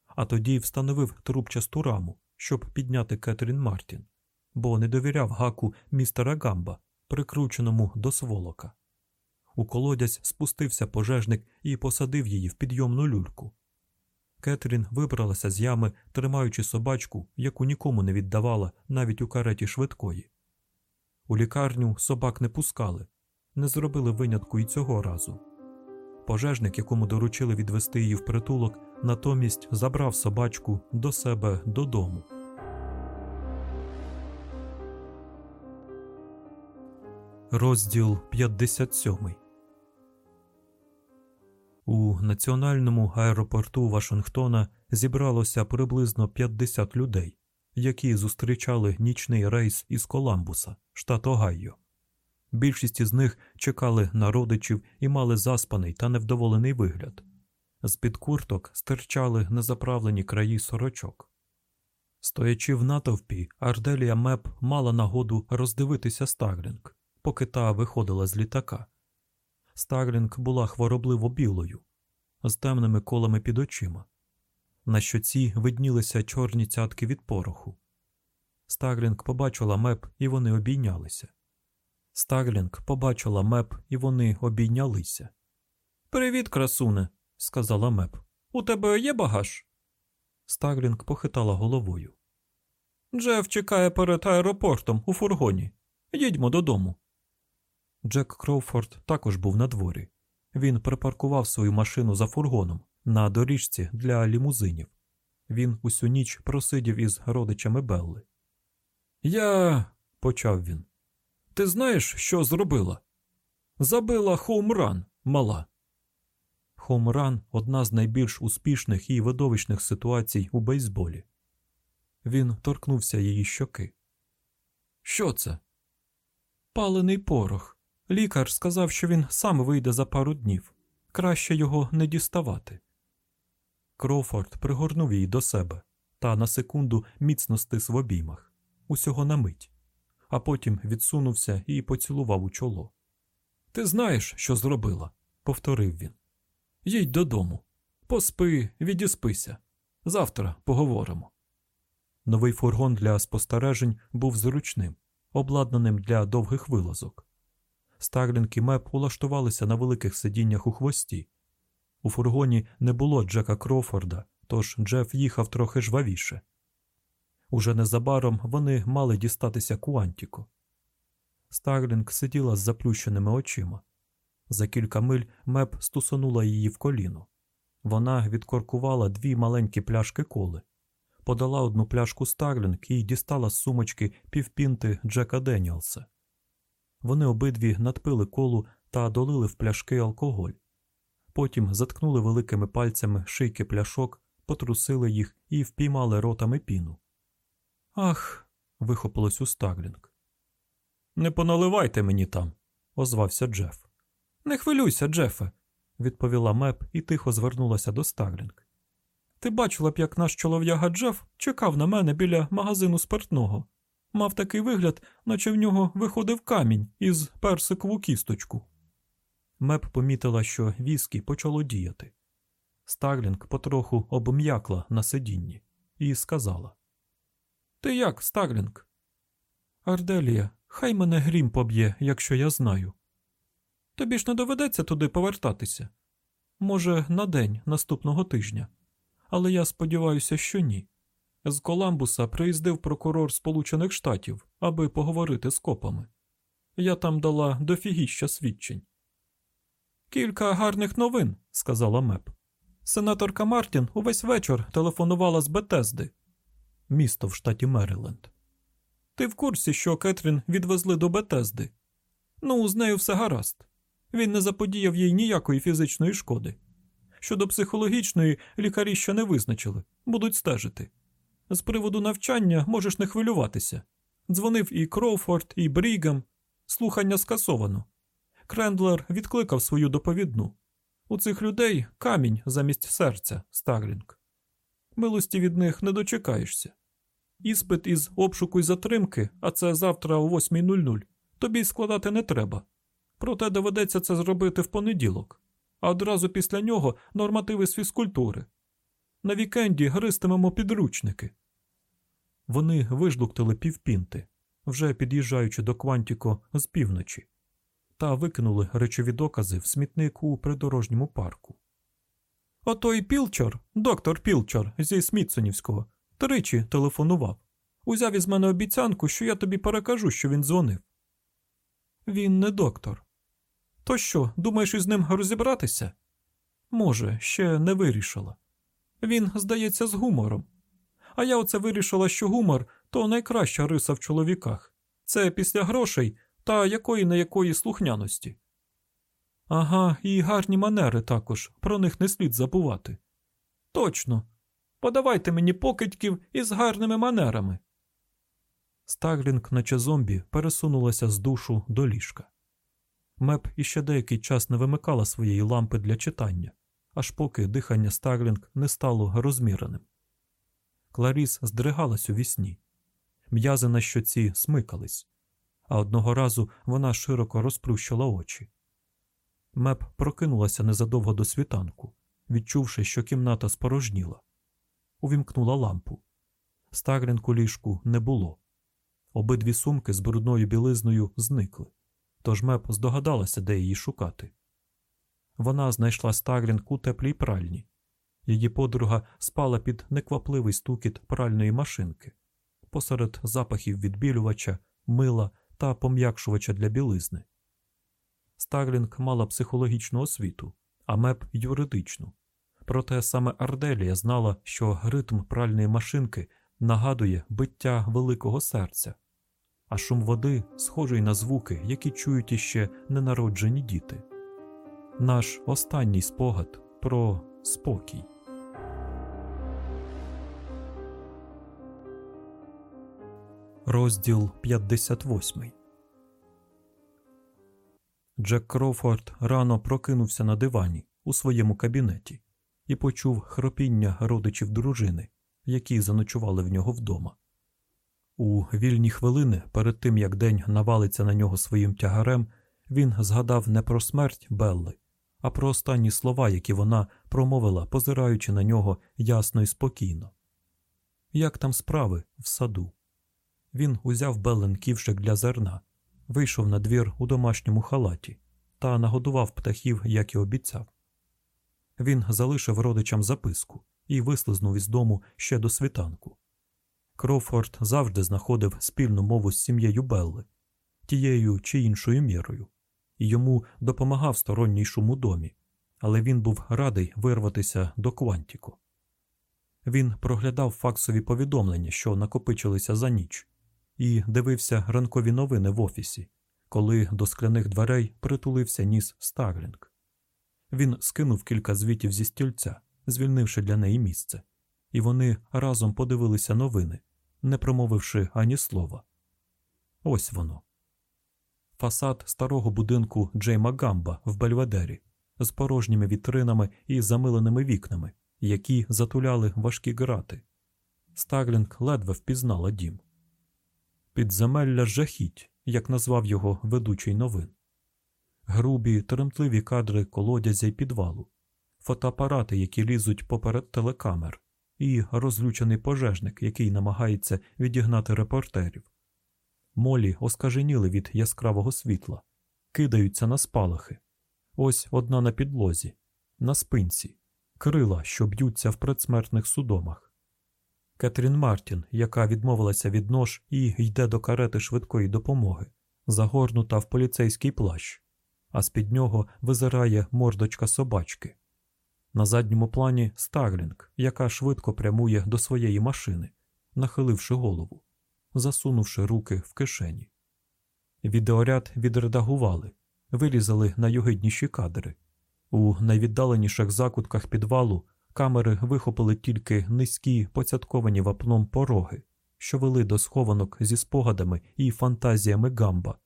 а тоді встановив трубчасту раму, щоб підняти Кетрін Мартін, бо не довіряв гаку містера Гамба, прикрученому до сволока. У колодязь спустився пожежник і посадив її в підйомну люльку. Кетрін вибралася з ями, тримаючи собачку, яку нікому не віддавала навіть у кареті швидкої. У лікарню собак не пускали, не зробили винятку і цього разу. Пожежник, якому доручили відвести її в притулок, натомість забрав собачку до себе додому. Розділ 57 У національному аеропорту Вашингтона зібралося приблизно 50 людей які зустрічали нічний рейс із Коламбуса, штат Огайо. Більшість із них чекали на родичів і мали заспаний та невдоволений вигляд. З-під курток стирчали незаправлені краї сорочок. Стоячи в натовпі, Арделія Меп мала нагоду роздивитися Старлінг, поки та виходила з літака. Старлінг була хворобливо білою, з темними колами під очима. На щоці виднілися чорні цятки від пороху. Старлінг побачила Меп, і вони обійнялися. Старлінг побачила Меп, і вони обійнялися. Привіт, красуне, сказала Меп. У тебе є багаж? Старлінг похитала головою. Джеф чекає перед аеропортом у фургоні. Їдьмо додому. Джек Кроуфорд також був на дворі. Він припаркував свою машину за фургоном на доріжці для лімузинів. Він усю ніч просидів із родичами Белли. Я. почав він. Ти знаєш, що зробила? Забила хоумран, мала. Хоумран одна з найбільш успішних і видовищних ситуацій у бейсболі. Він торкнувся її щоки. Що це? Палений порох. Лікар сказав, що він сам вийде за пару днів. Краще його не діставати. Кроуфорд пригорнув її до себе та на секунду міцно стис в обіймах, усього на мить, а потім відсунувся і поцілував у чоло. Ти знаєш, що зробила, повторив він. Їдь додому, поспи, відіспися. Завтра поговоримо. Новий фургон для спостережень був зручним, обладнаним для довгих вилазок. Старлінг і Меп улаштувалися на великих сидіннях у хвості. У фургоні не було Джека Крофорда, тож Джеф їхав трохи жвавіше. Уже незабаром вони мали дістатися Куантіку. Старлінг сиділа з заплющеними очима. За кілька миль Меп стусонула її в коліно. Вона відкоркувала дві маленькі пляшки коли, подала одну пляшку Старлінг і дістала з сумочки півпінти Джека Деніелса. Вони обидві надпили колу та долили в пляшки алкоголь. Потім заткнули великими пальцями шийки пляшок, потрусили їх і впіймали ротами піну. Ах. вихопилось у Старлінг. Не поналивайте мені там, озвався Джеф. Не хвилюйся, Джефе, відповіла Меп і тихо звернулася до Старлінг. Ти бачила б, як наш чолов'яга Джеф чекав на мене біля магазину спиртного. Мав такий вигляд, наче в нього виходив камінь із персикову кісточку. Меп помітила, що віскі почало діяти. Старлінг потроху обм'якла на сидінні і сказала: Ти як, Старлінг? Арделія, хай мене грім поб'є, якщо я знаю. Тобі ж не доведеться туди повертатися. Може, на день наступного тижня. Але я сподіваюся, що ні. З Коламбуса приїздив прокурор Сполучених Штатів, аби поговорити з копами. Я там дала дофігіща свідчень. Кілька гарних новин, сказала Меп. Сенаторка Мартін увесь вечір телефонувала з Бетезди, місто в штаті Мериленд. Ти в курсі, що Кетрін відвезли до Бетезди? Ну, з нею все гаразд. Він не заподіяв їй ніякої фізичної шкоди. Щодо психологічної, лікарі ще не визначили, будуть стежити. З приводу навчання можеш не хвилюватися. Дзвонив і Кроуфорд, і Брігам. Слухання скасовано. Крендлер відкликав свою доповідну. У цих людей камінь замість серця, Старлінг. Милості від них не дочекаєшся. Іспит із обшуку й затримки, а це завтра о 8.00, тобі складати не треба. Проте доведеться це зробити в понеділок, а одразу після нього нормативи з фізкультури. На вікенді гристимемо підручники. Вони вижлуктили півпінти, вже під'їжджаючи до Квантіко з півночі, та викинули речові докази в смітник у придорожньому парку. Отой Пілчор, доктор Пілчор зі Смітсонівського, тричі телефонував. Узяв із мене обіцянку, що я тобі перекажу, що він дзвонив. Він не доктор. То що, думаєш із ним розібратися? Може, ще не вирішила. Він, здається, з гумором. А я оце вирішила, що гумор то найкраща риса в чоловіках. Це після грошей та якої не якої слухняності. Ага, і гарні манери також, про них не слід забувати. Точно. Подавайте мені покидьків із гарними манерами. Старлінг, наче зомбі, пересунулася з душу до ліжка. Меп іще деякий час не вимикала своєї лампи для читання, аж поки дихання Старлінг не стало розміреним. Кларіс здригалась уві сні. М'язи на щоці смикались, а одного разу вона широко розплющила очі. Меп прокинулася незадовго до світанку, відчувши, що кімната спорожніла. Увімкнула лампу. Старлінг у ліжку не було. Обидві сумки з брудною білизною зникли, тож Меп здогадалася, де її шукати. Вона знайшла Старлінг у теплій пральні. Її подруга спала під неквапливий стукіт пральної машинки, посеред запахів відбілювача, мила та пом'якшувача для білизни. Старлінг мала психологічну освіту, а Меп юридичну. Проте саме Арделія знала, що ритм пральної машинки нагадує биття великого серця, а шум води схожий на звуки, які чують іще ненароджені діти. Наш останній спогад про спокій. Розділ 58 Джек Кроуфорд рано прокинувся на дивані у своєму кабінеті і почув хропіння родичів дружини, які заночували в нього вдома. У вільні хвилини, перед тим як день навалиться на нього своїм тягарем, він згадав не про смерть Белли, а про останні слова, які вона промовила, позираючи на нього ясно і спокійно. Як там справи в саду? Він узяв Беллин ківшик для зерна, вийшов на двір у домашньому халаті та нагодував птахів, як і обіцяв. Він залишив родичам записку і вислизнув із дому ще до світанку. Кроуфорд завжди знаходив спільну мову з сім'єю Белли, тією чи іншою мірою, і йому допомагав сторонній шум у домі, але він був радий вирватися до Квантіко. Він проглядав факсові повідомлення, що накопичилися за ніч, і дивився ранкові новини в офісі, коли до скляних дверей притулився ніс Старлінг. Він скинув кілька звітів зі стільця, звільнивши для неї місце, і вони разом подивилися новини, не промовивши ані слова. Ось воно. Фасад старого будинку Джейма Гамба в Бельведері з порожніми вітринами і замиленими вікнами, які затуляли важкі грати. Старлінг ледве впізнала дім. Підземелля жахіть, як назвав його ведучий новин. Грубі, тремтливі кадри колодязя й підвалу, фотоапарати, які лізуть поперед телекамер, і розлючений пожежник, який намагається відігнати репортерів. Молі оскаженіли від яскравого світла, кидаються на спалахи. Ось одна на підлозі, на спинці, крила, що б'ються в предсмертних судомах. Кетрін Мартін, яка відмовилася від нож і йде до карети швидкої допомоги, загорнута в поліцейський плащ, а з-під нього визирає мордочка собачки. На задньому плані Старлінг, яка швидко прямує до своєї машини, нахиливши голову, засунувши руки в кишені. Відеоряд відредагували, вирізали найогидніші кадри. У найвіддаленіших закутках підвалу камери вихопили тільки низькі, поцятковані вапном пороги, що вели до схованок зі спогадами і фантазіями Гамба.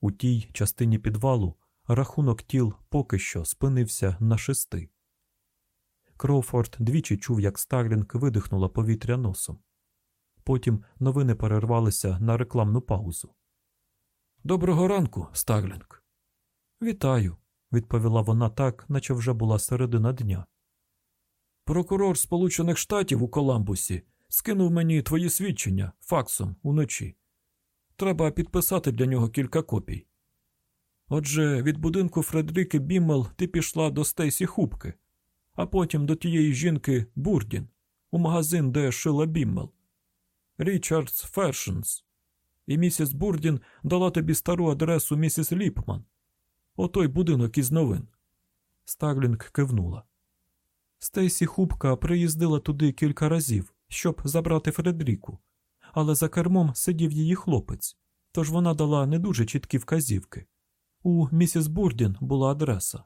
У тій частині підвалу рахунок тіл поки що спинився на шести. Кроуфорд двічі чув, як Старлінг видихнула повітря носом. Потім новини перервалися на рекламну паузу. Доброго ранку, Старлінг. Вітаю, відповіла вона так, наче вже була середина дня. Прокурор Сполучених Штатів у Коламбусі скинув мені твої свідчення факсом уночі. Треба підписати для нього кілька копій. Отже, від будинку Фредерики Біммел ти пішла до Стейсі Хубки, а потім до тієї жінки Бурдін, у магазин, де шила Біммел. Річардс Фешенс. І місіс Бурдін дала тобі стару адресу місіс Ліпман. Отой будинок із новин. Старлінг кивнула. Стейсі Хубка приїздила туди кілька разів, щоб забрати Фредеріку, але за кермом сидів її хлопець, тож вона дала не дуже чіткі вказівки. У місіс Бурдін була адреса.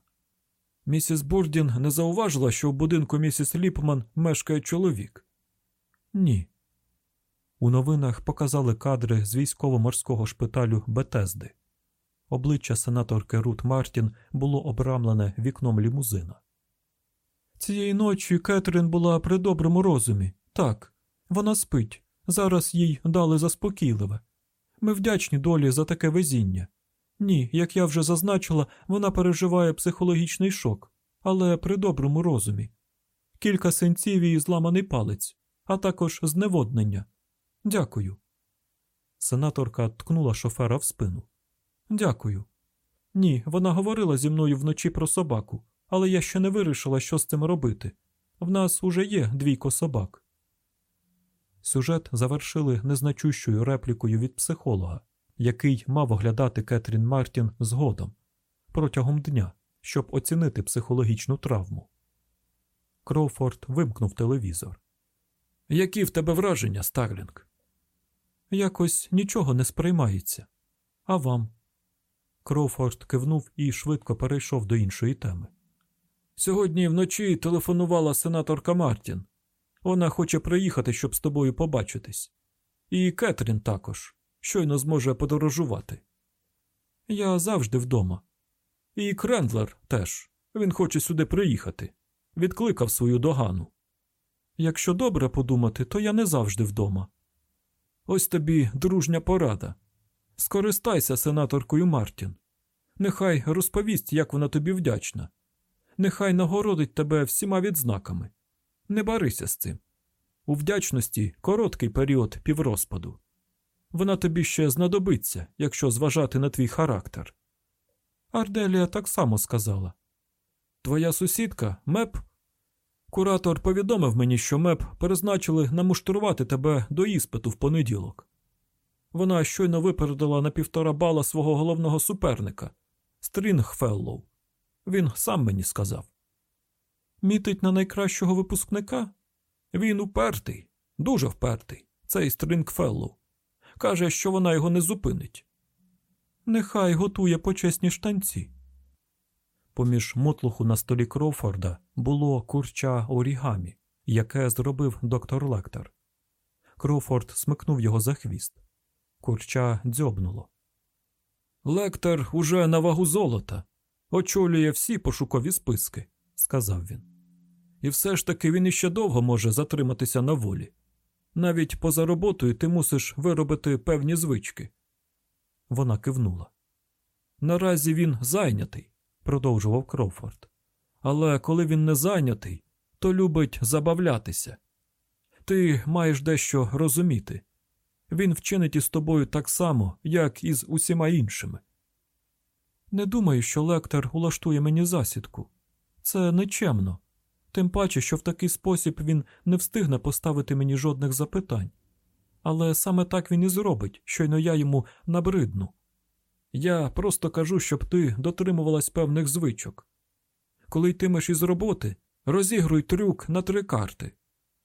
Місіс Бурдін не зауважила, що в будинку місіс Ліпман мешкає чоловік? Ні. У новинах показали кадри з військово-морського шпиталю Бетезди. Обличчя сенаторки Рут Мартін було обрамлене вікном лімузина. Цієї ночі Кетрін була при доброму розумі. Так, вона спить. Зараз їй дали заспокійливе. Ми вдячні долі за таке везіння. Ні, як я вже зазначила, вона переживає психологічний шок, але при доброму розумі. Кілька синців і зламаний палець, а також зневоднення. Дякую. Сенаторка ткнула шофера в спину. Дякую. Ні, вона говорила зі мною вночі про собаку, але я ще не вирішила, що з цим робити. В нас уже є двійко собак. Сюжет завершили незначущою реплікою від психолога, який мав оглядати Кетрін Мартін згодом протягом дня, щоб оцінити психологічну травму. Кроуфорд вимкнув телевізор. Які в тебе враження, Старлінг? Якось нічого не сприймається. А вам? Кроуфорд кивнув і швидко перейшов до іншої теми. Сьогодні вночі телефонувала сенаторка Мартін. Вона хоче приїхати, щоб з тобою побачитись. І Кетрін також щойно зможе подорожувати. Я завжди вдома. І Крендлер теж. Він хоче сюди приїхати. Відкликав свою догану. Якщо добре подумати, то я не завжди вдома. Ось тобі дружня порада. Скористайся сенаторкою Мартін. Нехай розповість, як вона тобі вдячна. Нехай нагородить тебе всіма відзнаками. Не барися з цим. У вдячності короткий період піврозпаду. Вона тобі ще знадобиться, якщо зважати на твій характер. Арделія так само сказала. Твоя сусідка, меп. Куратор повідомив мені, що меп перезначили намуштрувати тебе до іспиту в понеділок. Вона щойно випередила на півтора бала свого головного суперника Стрінгфеллоу. Він сам мені сказав. Мітить на найкращого випускника? Він упертий, дуже впертий, цей Стрінгфеллоу. Каже, що вона його не зупинить. Нехай готує почесні штанці. Поміж мотлуху на столі Кроуфорда було курча орігамі, яке зробив доктор Лектор. Кроуфорд смикнув його за хвіст. Курча дзьобнуло. Лектор уже на вагу золота, очолює всі пошукові списки, сказав він. І все ж таки він іще довго може затриматися на волі. Навіть поза роботою ти мусиш виробити певні звички. Вона кивнула. Наразі він зайнятий, продовжував Кроуфорд. Але коли він не зайнятий, то любить забавлятися. Ти маєш дещо розуміти. Він вчинить із тобою так само, як і з усіма іншими. Не думаю, що лектор улаштує мені засідку. Це нечемно. Тим паче, що в такий спосіб він не встигне поставити мені жодних запитань. Але саме так він і зробить, щойно я йому набридну. Я просто кажу, щоб ти дотримувалась певних звичок. Коли йтимеш із роботи, розігруй трюк на три карти.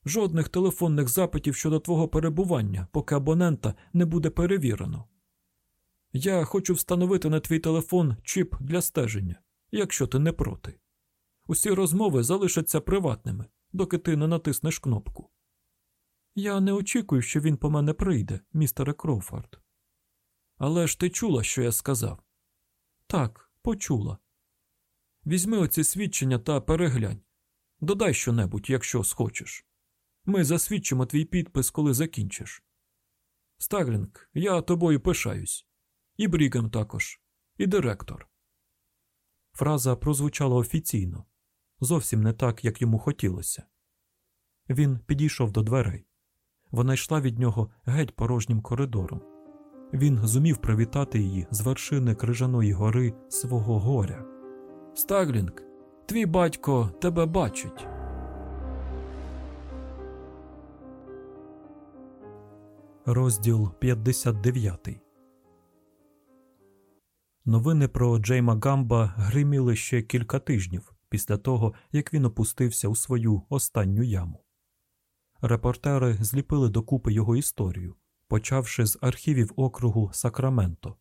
Жодних телефонних запитів щодо твого перебування, поки абонента не буде перевірено. Я хочу встановити на твій телефон чіп для стеження, якщо ти не проти. Усі розмови залишаться приватними, доки ти не натиснеш кнопку. Я не очікую, що він по мене прийде, містере Кроуфорд. Але ж ти чула, що я сказав? Так, почула. Візьми оці свідчення та переглянь. Додай щонебудь, якщо схочеш. Ми засвідчимо твій підпис, коли закінчиш. Стаглінг, я тобою пишаюсь. І Брігем також, і директор. Фраза прозвучала офіційно, зовсім не так, як йому хотілося. Він підійшов до дверей. Вона йшла від нього геть порожнім коридором. Він зумів привітати її з вершини крижаної гори свого горя. Стаглінг, твій батько тебе бачить. Розділ 59 Новини про Джейма Гамба гриміли ще кілька тижнів після того, як він опустився у свою останню яму. Репортери зліпили докупи його історію, почавши з архівів округу Сакраменто.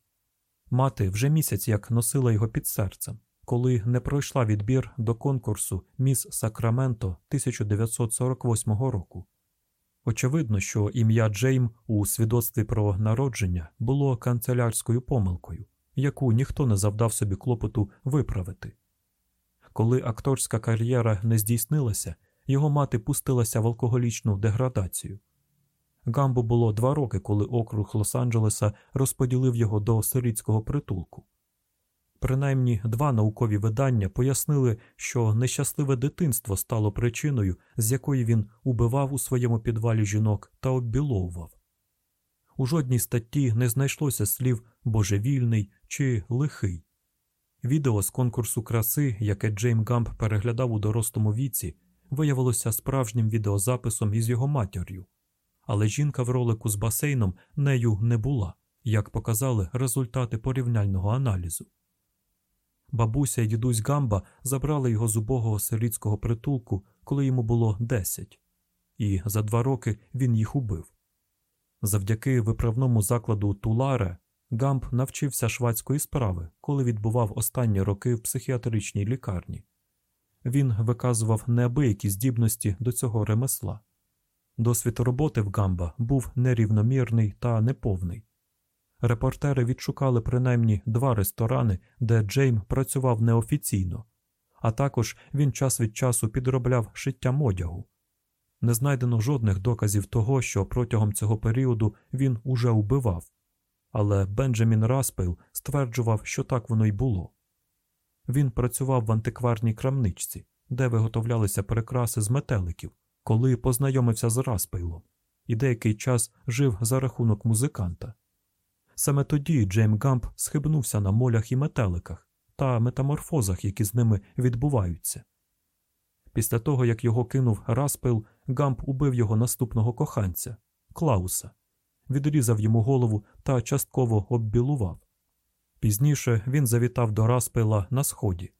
Мати вже місяць як носила його під серцем, коли не пройшла відбір до конкурсу Міс Сакраменто 1948 року. Очевидно, що ім'я Джейм у свідоцтві про народження було канцелярською помилкою, яку ніхто не завдав собі клопоту виправити. Коли акторська кар'єра не здійснилася, його мати пустилася в алкоголічну деградацію. Гамбу було два роки, коли округ Лос-Анджелеса розподілив його до сирітського притулку. Принаймні два наукові видання пояснили, що нещасливе дитинство стало причиною, з якої він убивав у своєму підвалі жінок та оббіловував. У жодній статті не знайшлося слів божевільний чи лихий. Відео з конкурсу краси, яке Джейм Гамп переглядав у дорослому віці, виявилося справжнім відеозаписом із його матір'ю, але жінка в ролику з басейном нею не була, як показали результати порівняльного аналізу. Бабуся і дідусь Гамба забрали його з убогого селіцького притулку, коли йому було 10, і за два роки він їх убив. Завдяки виправному закладу Туларе Гамб навчився швадської справи, коли відбував останні роки в психіатричній лікарні. Він виказував неабиякі здібності до цього ремесла. Досвід роботи в Гамба був нерівномірний та неповний. Репортери відшукали принаймні два ресторани, де Джейм працював неофіційно, а також він час від часу підробляв шиттям одягу. Не знайдено жодних доказів того, що протягом цього періоду він уже убивав, але Бенджамін Распейл стверджував, що так воно й було. Він працював в антикварній крамничці, де виготовлялися прикраси з метеликів, коли познайомився з Распейлом, і деякий час жив за рахунок музиканта. Саме тоді Джейм Гамб схибнувся на молях і метеликах та метаморфозах, які з ними відбуваються. Після того, як його кинув Распейл, Гамб убив його наступного коханця Клауса, відрізав йому голову та частково оббілував. Пізніше він завітав до Распела на сході.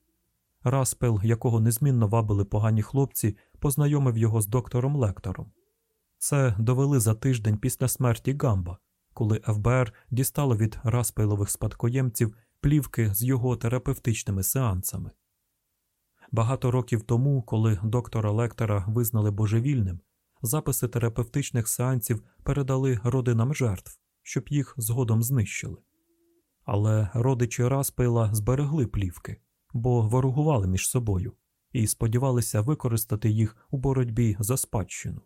Распел, якого незмінно вабили погані хлопці, познайомив його з доктором Лектором. Це довели за тиждень після смерті Гамба, коли ФБР дістало від Распейлових спадкоємців плівки з його терапевтичними сеансами. Багато років тому, коли доктора Лектора визнали божевільним, записи терапевтичних сеансів передали родинам жертв, щоб їх згодом знищили. Але родичі Распейла зберегли плівки, бо ворогували між собою і сподівалися використати їх у боротьбі за спадщину.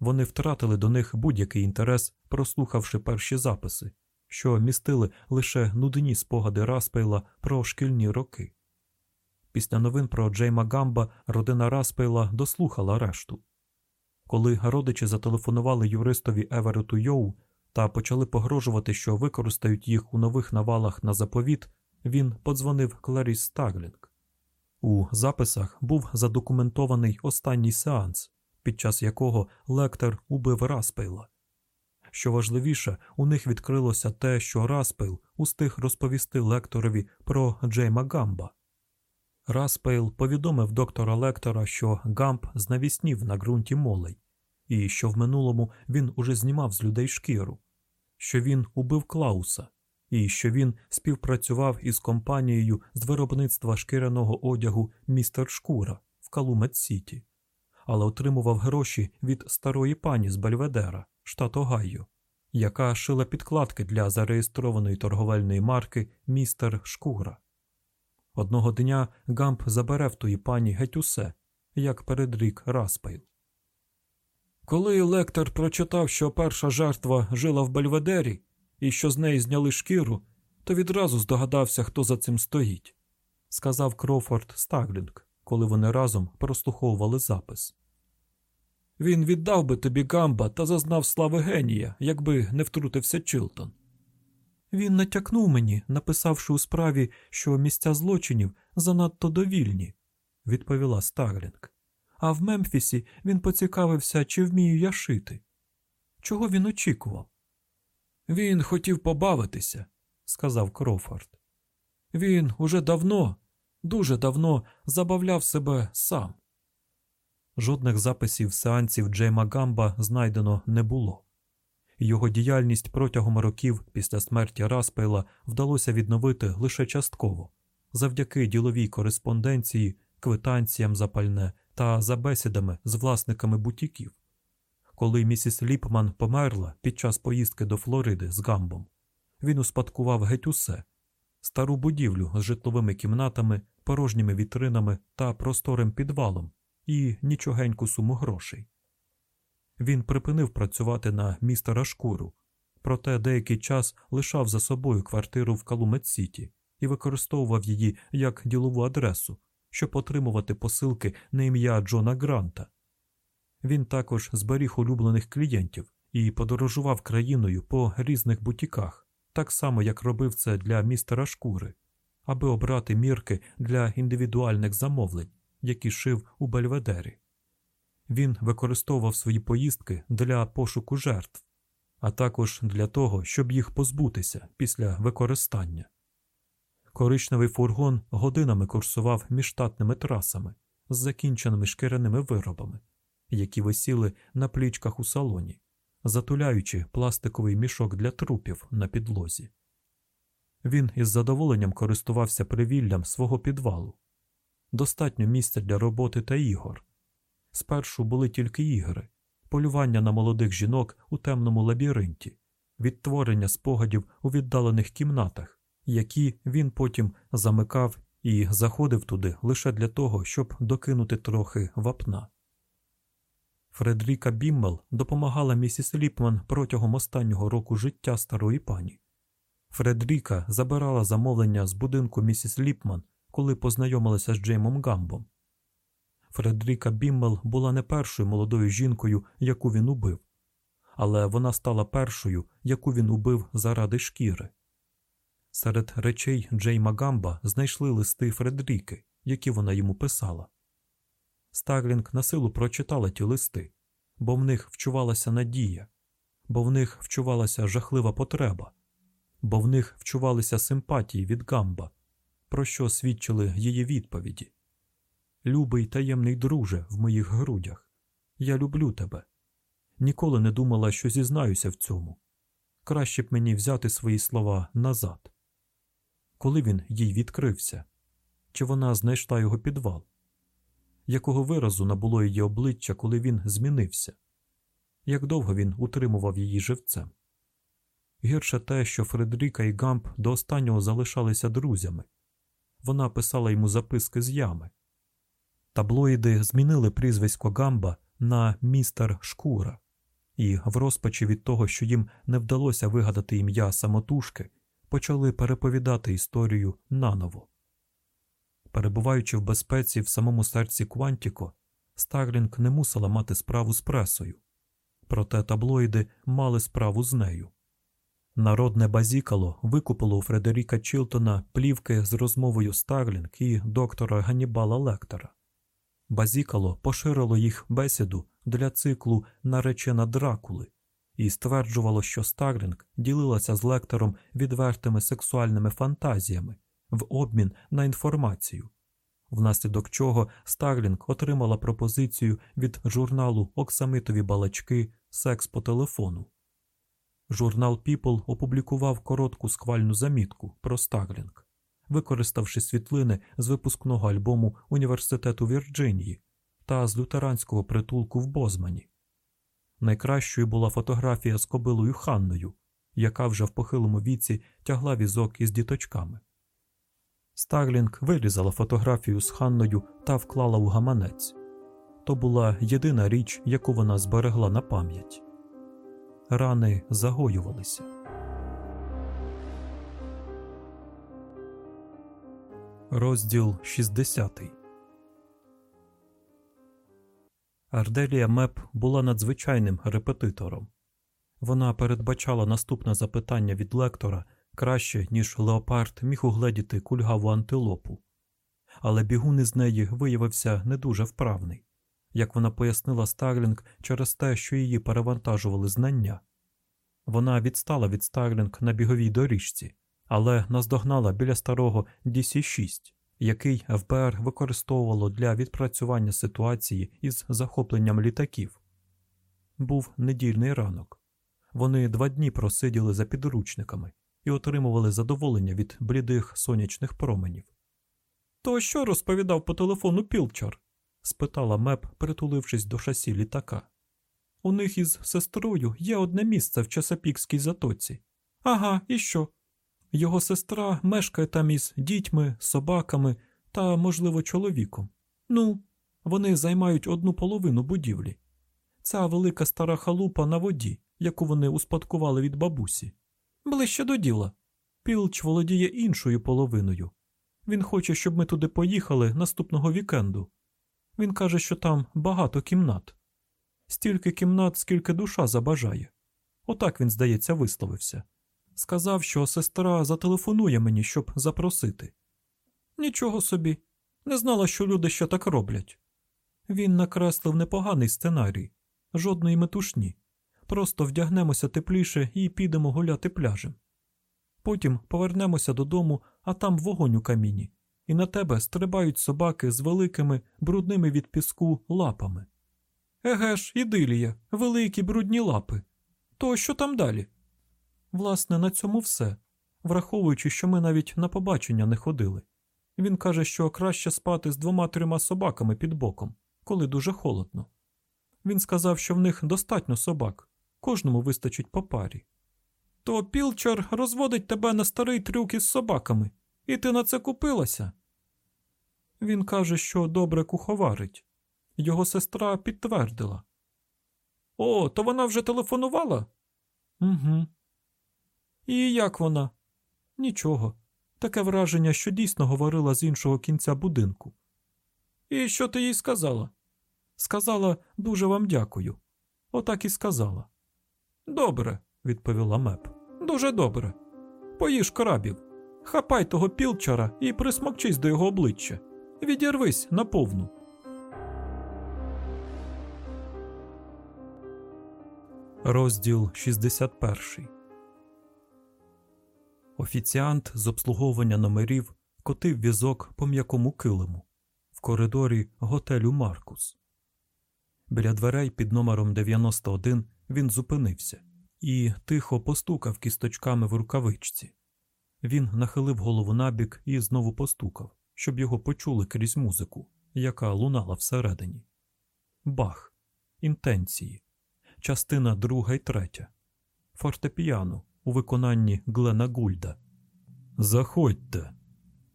Вони втратили до них будь-який інтерес, прослухавши перші записи, що містили лише нудні спогади Распейла про шкільні роки. Після новин про Джейма Гамба родина Распейла дослухала решту. Коли родичі зателефонували юристові Еверету Йоу та почали погрожувати, що використають їх у нових навалах на заповіт, він подзвонив Кларіс Старлінг. У записах був задокументований останній сеанс, під час якого Лектор убив Распейла. Що важливіше, у них відкрилося те, що Распейл устиг розповісти Лекторові про Джейма Гамба. Распейл повідомив доктора Лектора, що Гамп знавіснів на ґрунті молей, і що в минулому він уже знімав з людей шкіру, що він убив Клауса, і що він співпрацював із компанією з виробництва шкіряного одягу містер Шкура в Калумет Сіті, але отримував гроші від старої пані з Бельведера, штат Огайо, яка шила підкладки для зареєстрованої торговельної марки Містер Шкура. Одного дня Гамп забере в тої пані геть усе, як передрік Распейл. Коли Лектер прочитав, що перша жертва жила в Бельведері і що з неї зняли шкіру, то відразу здогадався, хто за цим стоїть, сказав Крофорд Старлінг, коли вони разом прослуховували запис. Він віддав би тобі Гамба та зазнав слави генія, якби не втрутився Чилтон. Він натякнув мені, написавши у справі, що місця злочинів занадто довільні, відповіла Старлінг. А в Мемфісі він поцікавився, чи вмію я шити. Чого він очікував? Він хотів побавитися, сказав Крофорд. Він уже давно, дуже давно забавляв себе сам. Жодних записів сеансів Джейма Гамба знайдено не було. Його діяльність протягом років після смерті Распейла вдалося відновити лише частково, завдяки діловій кореспонденції, квитанціям за пальне та за бесідами з власниками бутіків. Коли місіс Ліпман померла під час поїздки до Флориди з Гамбом, він успадкував геть усе стару будівлю з житловими кімнатами, порожніми вітринами та просторим підвалом і нічогеньку суму грошей. Він припинив працювати на містера шкуру, проте деякий час лишав за собою квартиру в Калумет-Сіті і використовував її як ділову адресу, щоб отримувати посилки на ім'я Джона Гранта. Він також зберіг улюблених клієнтів і подорожував країною по різних бутіках, так само як робив це для містера шкури, аби обрати мірки для індивідуальних замовлень, які шив у Бельведері. Він використовував свої поїздки для пошуку жертв, а також для того, щоб їх позбутися після використання. Коричневий фургон годинами курсував між штатними трасами з закінченими шкіряними виробами, які висіли на плічках у салоні, затуляючи пластиковий мішок для трупів на підлозі. Він із задоволенням користувався привіллям свого підвалу. Достатньо місця для роботи та ігор. Спершу були тільки ігри, полювання на молодих жінок у темному лабіринті, відтворення спогадів у віддалених кімнатах, які він потім замикав і заходив туди лише для того, щоб докинути трохи вапна. Фредріка Біммел допомагала місіс Ліпман протягом останнього року життя старої пані. Фредріка забирала замовлення з будинку місіс Ліпман, коли познайомилася з Джеймом Гамбом. Фредріка Біммел була не першою молодою жінкою, яку він убив, але вона стала першою, яку він убив заради шкіри. Серед речей Джейма Гамба знайшли листи Фредріки, які вона йому писала. Старлінг на силу прочитала ті листи, бо в них вчувалася надія, бо в них вчувалася жахлива потреба, бо в них вчувалися симпатії від Гамба, про що свідчили її відповіді. Любий таємний друже в моїх грудях, я люблю тебе. Ніколи не думала, що зізнаюся в цьому. Краще б мені взяти свої слова назад. Коли він їй відкрився, чи вона знайшла його підвал? Якого виразу набуло її обличчя, коли він змінився? Як довго він утримував її живцем? Гірше те, що Фредріка і Гамп до останнього залишалися друзями. Вона писала йому записки з ями. Таблоїди змінили прізвисько Гамба на містер Шкура, і в розпачі від того, що їм не вдалося вигадати ім'я самотужки, почали переповідати історію наново. Перебуваючи в безпеці в самому серці Квантіко, Старлінг не мусила мати справу з пресою, проте таблоїди мали справу з нею. Народне базікало викупило у Фредеріка Чілтона плівки з розмовою Старлінг і доктора Ганнібала Лектора. Базікало поширило їх бесіду для циклу Наречена Дракули і стверджувало, що Старлінг ділилася з лектором відвертими сексуальними фантазіями в обмін на інформацію, внаслідок чого Старлінг отримала пропозицію від журналу Оксамитові балачки Секс по телефону. Журнал People опублікував коротку сквальну замітку про Старлінг, використавши світлини з випускного альбому Університету Вірджинії та з лютеранського притулку в Бозмані. Найкращою була фотографія з кобилою Ханною, яка вже в похилому віці тягла візок із діточками. Старлінг вирізала фотографію з Ханною та вклала у гаманець. То була єдина річ, яку вона зберегла на пам'ять. Рани загоювалися. Розділ 60 Арделія Меп була надзвичайним репетитором. Вона передбачала наступне запитання від лектора краще, ніж леопард міг угледіти кульгаву антилопу. Але бігун із неї виявився не дуже вправний, як вона пояснила Старлінг через те, що її перевантажували знаннями. Вона відстала від Старлінг на біговій доріжці, але наздогнала біля старого DC-6, який ФБР використовувало для відпрацювання ситуації із захопленням літаків. Був недільний ранок. Вони два дні просиділи за підручниками і отримували задоволення від блідих сонячних променів. То що розповідав по телефону Пілчар? спитала Меп, притулившись до шасі літака. У них із сестрою є одне місце в Часопікській затоці. Ага, і що? Його сестра мешкає там із дітьми, собаками та, можливо, чоловіком. Ну, вони займають одну половину будівлі. Ця велика стара халупа на воді, яку вони успадкували від бабусі. Ближче до діла. Пілч володіє іншою половиною. Він хоче, щоб ми туди поїхали наступного вікенду. Він каже, що там багато кімнат. Стільки кімнат, скільки душа забажає. Отак він, здається, висловився. Сказав, що сестра зателефонує мені, щоб запросити. Нічого собі, не знала, що люди ще так роблять. Він накреслив непоганий сценарій, жодної метушні. Просто вдягнемося тепліше і підемо гуляти пляжем. Потім повернемося додому, а там вогонь у каміні, і на тебе стрибають собаки з великими, брудними від піску лапами. Еге ж, ідилія, великі брудні лапи. То що там далі? Власне, на цьому все, враховуючи, що ми навіть на побачення не ходили. Він каже, що краще спати з двома трьома собаками під боком, коли дуже холодно. Він сказав, що в них достатньо собак, кожному вистачить по парі. То Пілчер розводить тебе на старий трюк із собаками, і ти на це купилася. Він каже, що добре куховарить. Його сестра підтвердила. О, то вона вже телефонувала? Угу. І як вона? Нічого. Таке враження, що дійсно говорила з іншого кінця будинку. І що ти їй сказала? Сказала дуже вам дякую. Отак і сказала. Добре, відповіла меп. Дуже добре. Поїж крабів. Хапай того пілчара і присмокчись до його обличчя. Відірвись наповну. Розділ 61 Офіціант з обслуговування номерів котив візок по м'якому килиму в коридорі готелю Маркус. Біля дверей під номером 91 він зупинився і тихо постукав кісточками в рукавичці. Він нахилив голову набік і знову постукав, щоб його почули крізь музику, яка лунала всередині. Бах, інтенції, частина друга й третя, фортепіано у виконанні Глена Гульда. Заходьте.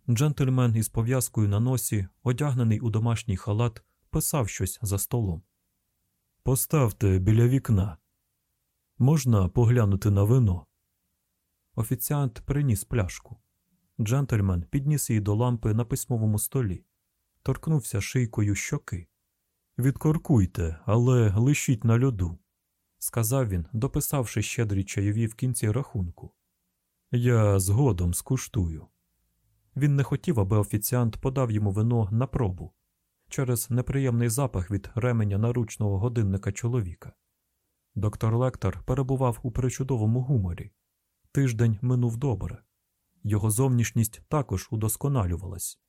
Джентльмен із пов'язкою на носі, одягнений у домашній халат, писав щось за столом. Поставте біля вікна. Можна поглянути на вино. Офіціант приніс пляшку. Джентльмен підніс її до лампи на письмовому столі, торкнувся шийкою щоки. Відкоркуйте, але лишіть на льоду, сказав він, дописавши щедрі чайові в кінці рахунку. Я згодом скуштую. Він не хотів, аби офіціант подав йому вино на пробу через неприємний запах від ременя наручного годинника чоловіка. Доктор Лектор перебував у причудовому гуморі. Тиждень минув добре. Його зовнішність також удосконалювалась,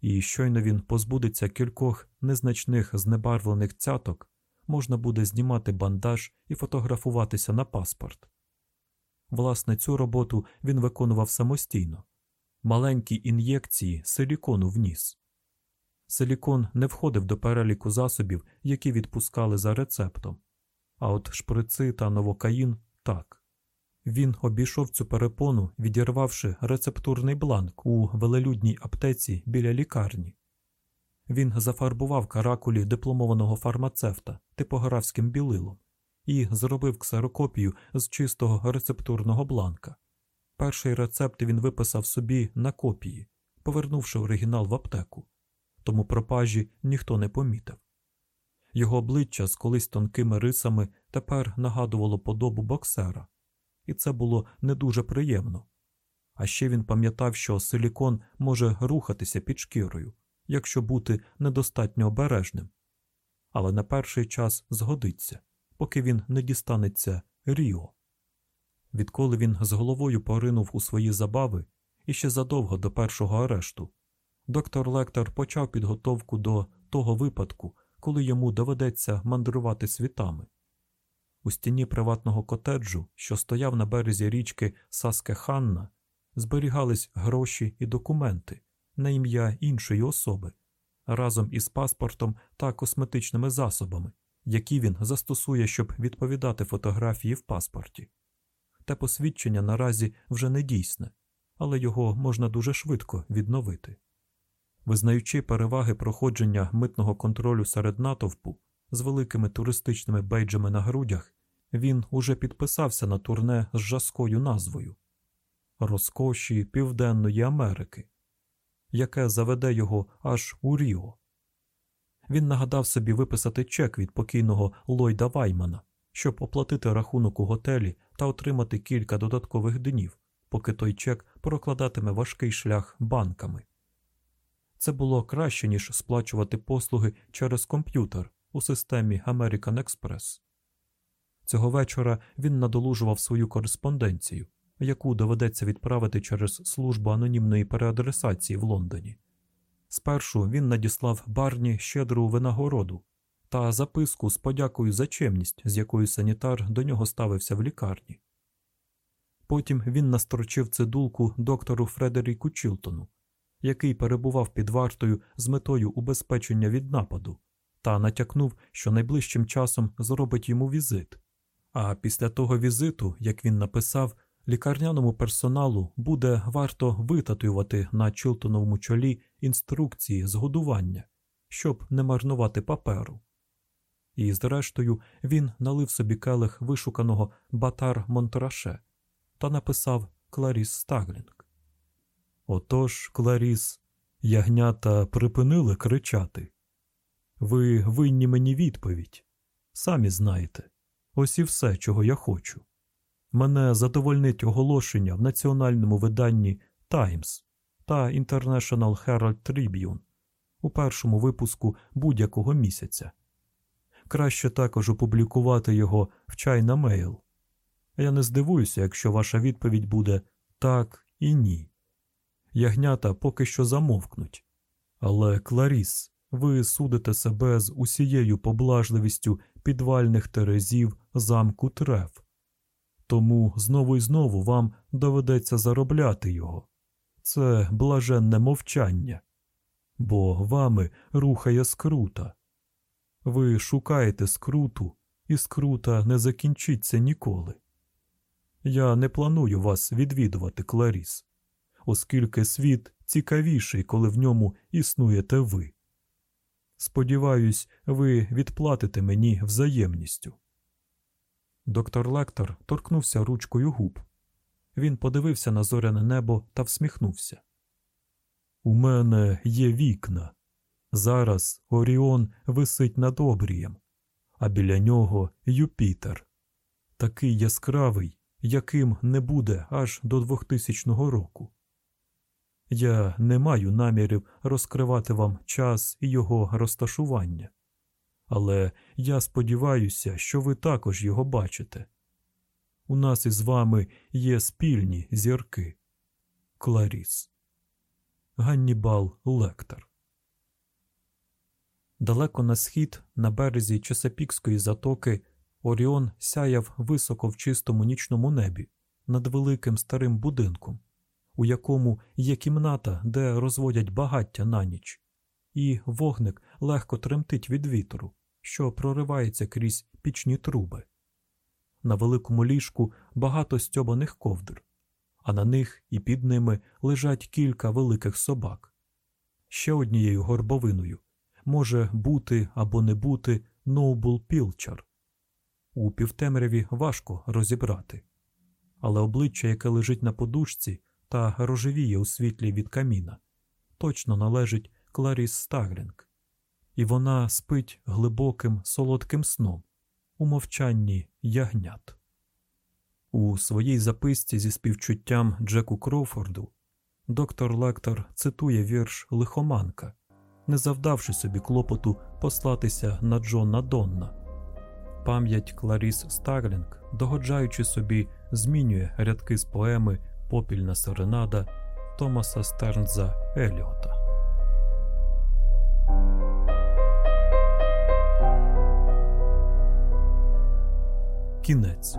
і щойно він позбудеться кількох незначних знебарвлених цяток, можна буде знімати бандаж і фотографуватися на паспорт. Власне, цю роботу він виконував самостійно маленькі ін'єкції силікону в ніс. Силікон не входив до переліку засобів, які відпускали за рецептом, а от шприци та новокаїн так. Він обійшов цю перепону, відірвавши рецептурний бланк у велелюдній аптеці біля лікарні. Він зафарбував каракулі дипломованого фармацевта типографським білилом і зробив ксерокопію з чистого рецептурного бланка. Перший рецепт він виписав собі на копії, повернувши оригінал в аптеку, тому пропажі ніхто не помітив. Його обличчя з колись тонкими рисами тепер нагадувало подобу боксера, і це було не дуже приємно. А ще він пам'ятав, що силікон може рухатися під шкірою, якщо бути недостатньо обережним. Але на перший час згодиться, поки він не дістанеться Ріо. Відколи він з головою поринув у свої забави і ще задовго до першого арешту, доктор Лектор почав підготовку до того випадку, коли йому доведеться мандрувати світами. У стіні приватного котеджу, що стояв на березі річки Саске Ханна, зберігались гроші і документи на ім'я іншої особи разом із паспортом та косметичними засобами, які він застосує, щоб відповідати фотографії в паспорті. Те посвідчення наразі вже не дійсне, але його можна дуже швидко відновити. Визнаючи переваги проходження митного контролю серед натовпу з великими туристичними бейджами на грудях, він уже підписався на турне з жаскою назвою Розкоші Південної Америки, яке заведе його аж у Ріо. Він нагадав собі виписати чек від покійного Ллойда Ваймана, щоб оплатити рахунок у готелі та отримати кілька додаткових днів, поки той чек прокладатиме важкий шлях банками. Це було краще, ніж сплачувати послуги через комп'ютер у системі American Express. Цього вечора він надолужував свою кореспонденцію, яку доведеться відправити через службу анонімної переадресації в Лондоні. Спершу він надіслав барні щедру винагороду та записку з подякою за чемність, з якою санітар до нього ставився в лікарні. Потім він настрочив цидулку доктору Фредеріку Чілтону, який перебував під вартою з метою убезпечення від нападу, та натякнув, що найближчим часом зробить йому візит. А після того візиту, як він написав, Лікарняному персоналу буде варто витатуювати на Чилтоновому чолі інструкції з годування, щоб не марнувати паперу. І, зрештою, він налив собі келих вишуканого Батар Монтраше та написав Кларіс Стаглінг. Отож, Кларіс, ягнята припинили кричати. Ви винні мені відповідь. Самі знаєте, ось і все, чого я хочу. Мене задовольнить оголошення в національному виданні Times та International Herald Tribune у першому випуску будь-якого місяця. Краще також опублікувати його в China Mail. Я не здивуюся, якщо ваша відповідь буде так і ні. Ягнята поки що замовкнуть. Але, Кларіс, ви судите себе з усією поблажливістю підвальних терезів замку Трев. Тому знову і знову вам доведеться заробляти його. Це блаженне мовчання, бо вами рухає скрута. Ви шукаєте скруту, і скрута не закінчиться ніколи. Я не планую вас відвідувати, Кларіс, оскільки світ цікавіший, коли в ньому існуєте ви. Сподіваюсь, ви відплатите мені взаємністю. Доктор Лектор торкнувся ручкою губ. Він подивився на зоряне небо та всміхнувся. У мене є вікна. Зараз Оріон висить над обрієм, а біля нього Юпітер, такий яскравий, яким не буде аж до 2000 року. Я не маю намірів розкривати вам час і його розташування, але я сподіваюся, що ви також його бачите. У нас із вами є спільні зірки. Кларіс. Ганнібал Лектор. Далеко на схід, на березі Чесапікської затоки, Оріон сяяв високо в чистому нічному небі над великим старим будинком, у якому є кімната, де розводять багаття на ніч, і вогник легко тремтить від вітру, що проривається крізь пічні труби. На великому ліжку багато стьобаних ковдр, а на них і під ними лежать кілька великих собак. Ще однією горбовиною може бути або не бути Ноубл Пілчар. У півтемряві важко розібрати, але обличчя, яке лежить на подушці та рожевіє у світлі від каміна, точно належить Кларіс Стаглінг, і вона спить глибоким солодким сном у мовчанні ягнят. У своїй записці зі співчуттям Джеку Кроуфорду доктор Лектор цитує вірш Лихоманка не завдавши собі клопоту послатися на Джона Донна. Пам'ять Кларіс Старлінг, догоджаючи собі, змінює рядки з поеми Попільна серенада Томаса Стернза Еліота. кінець.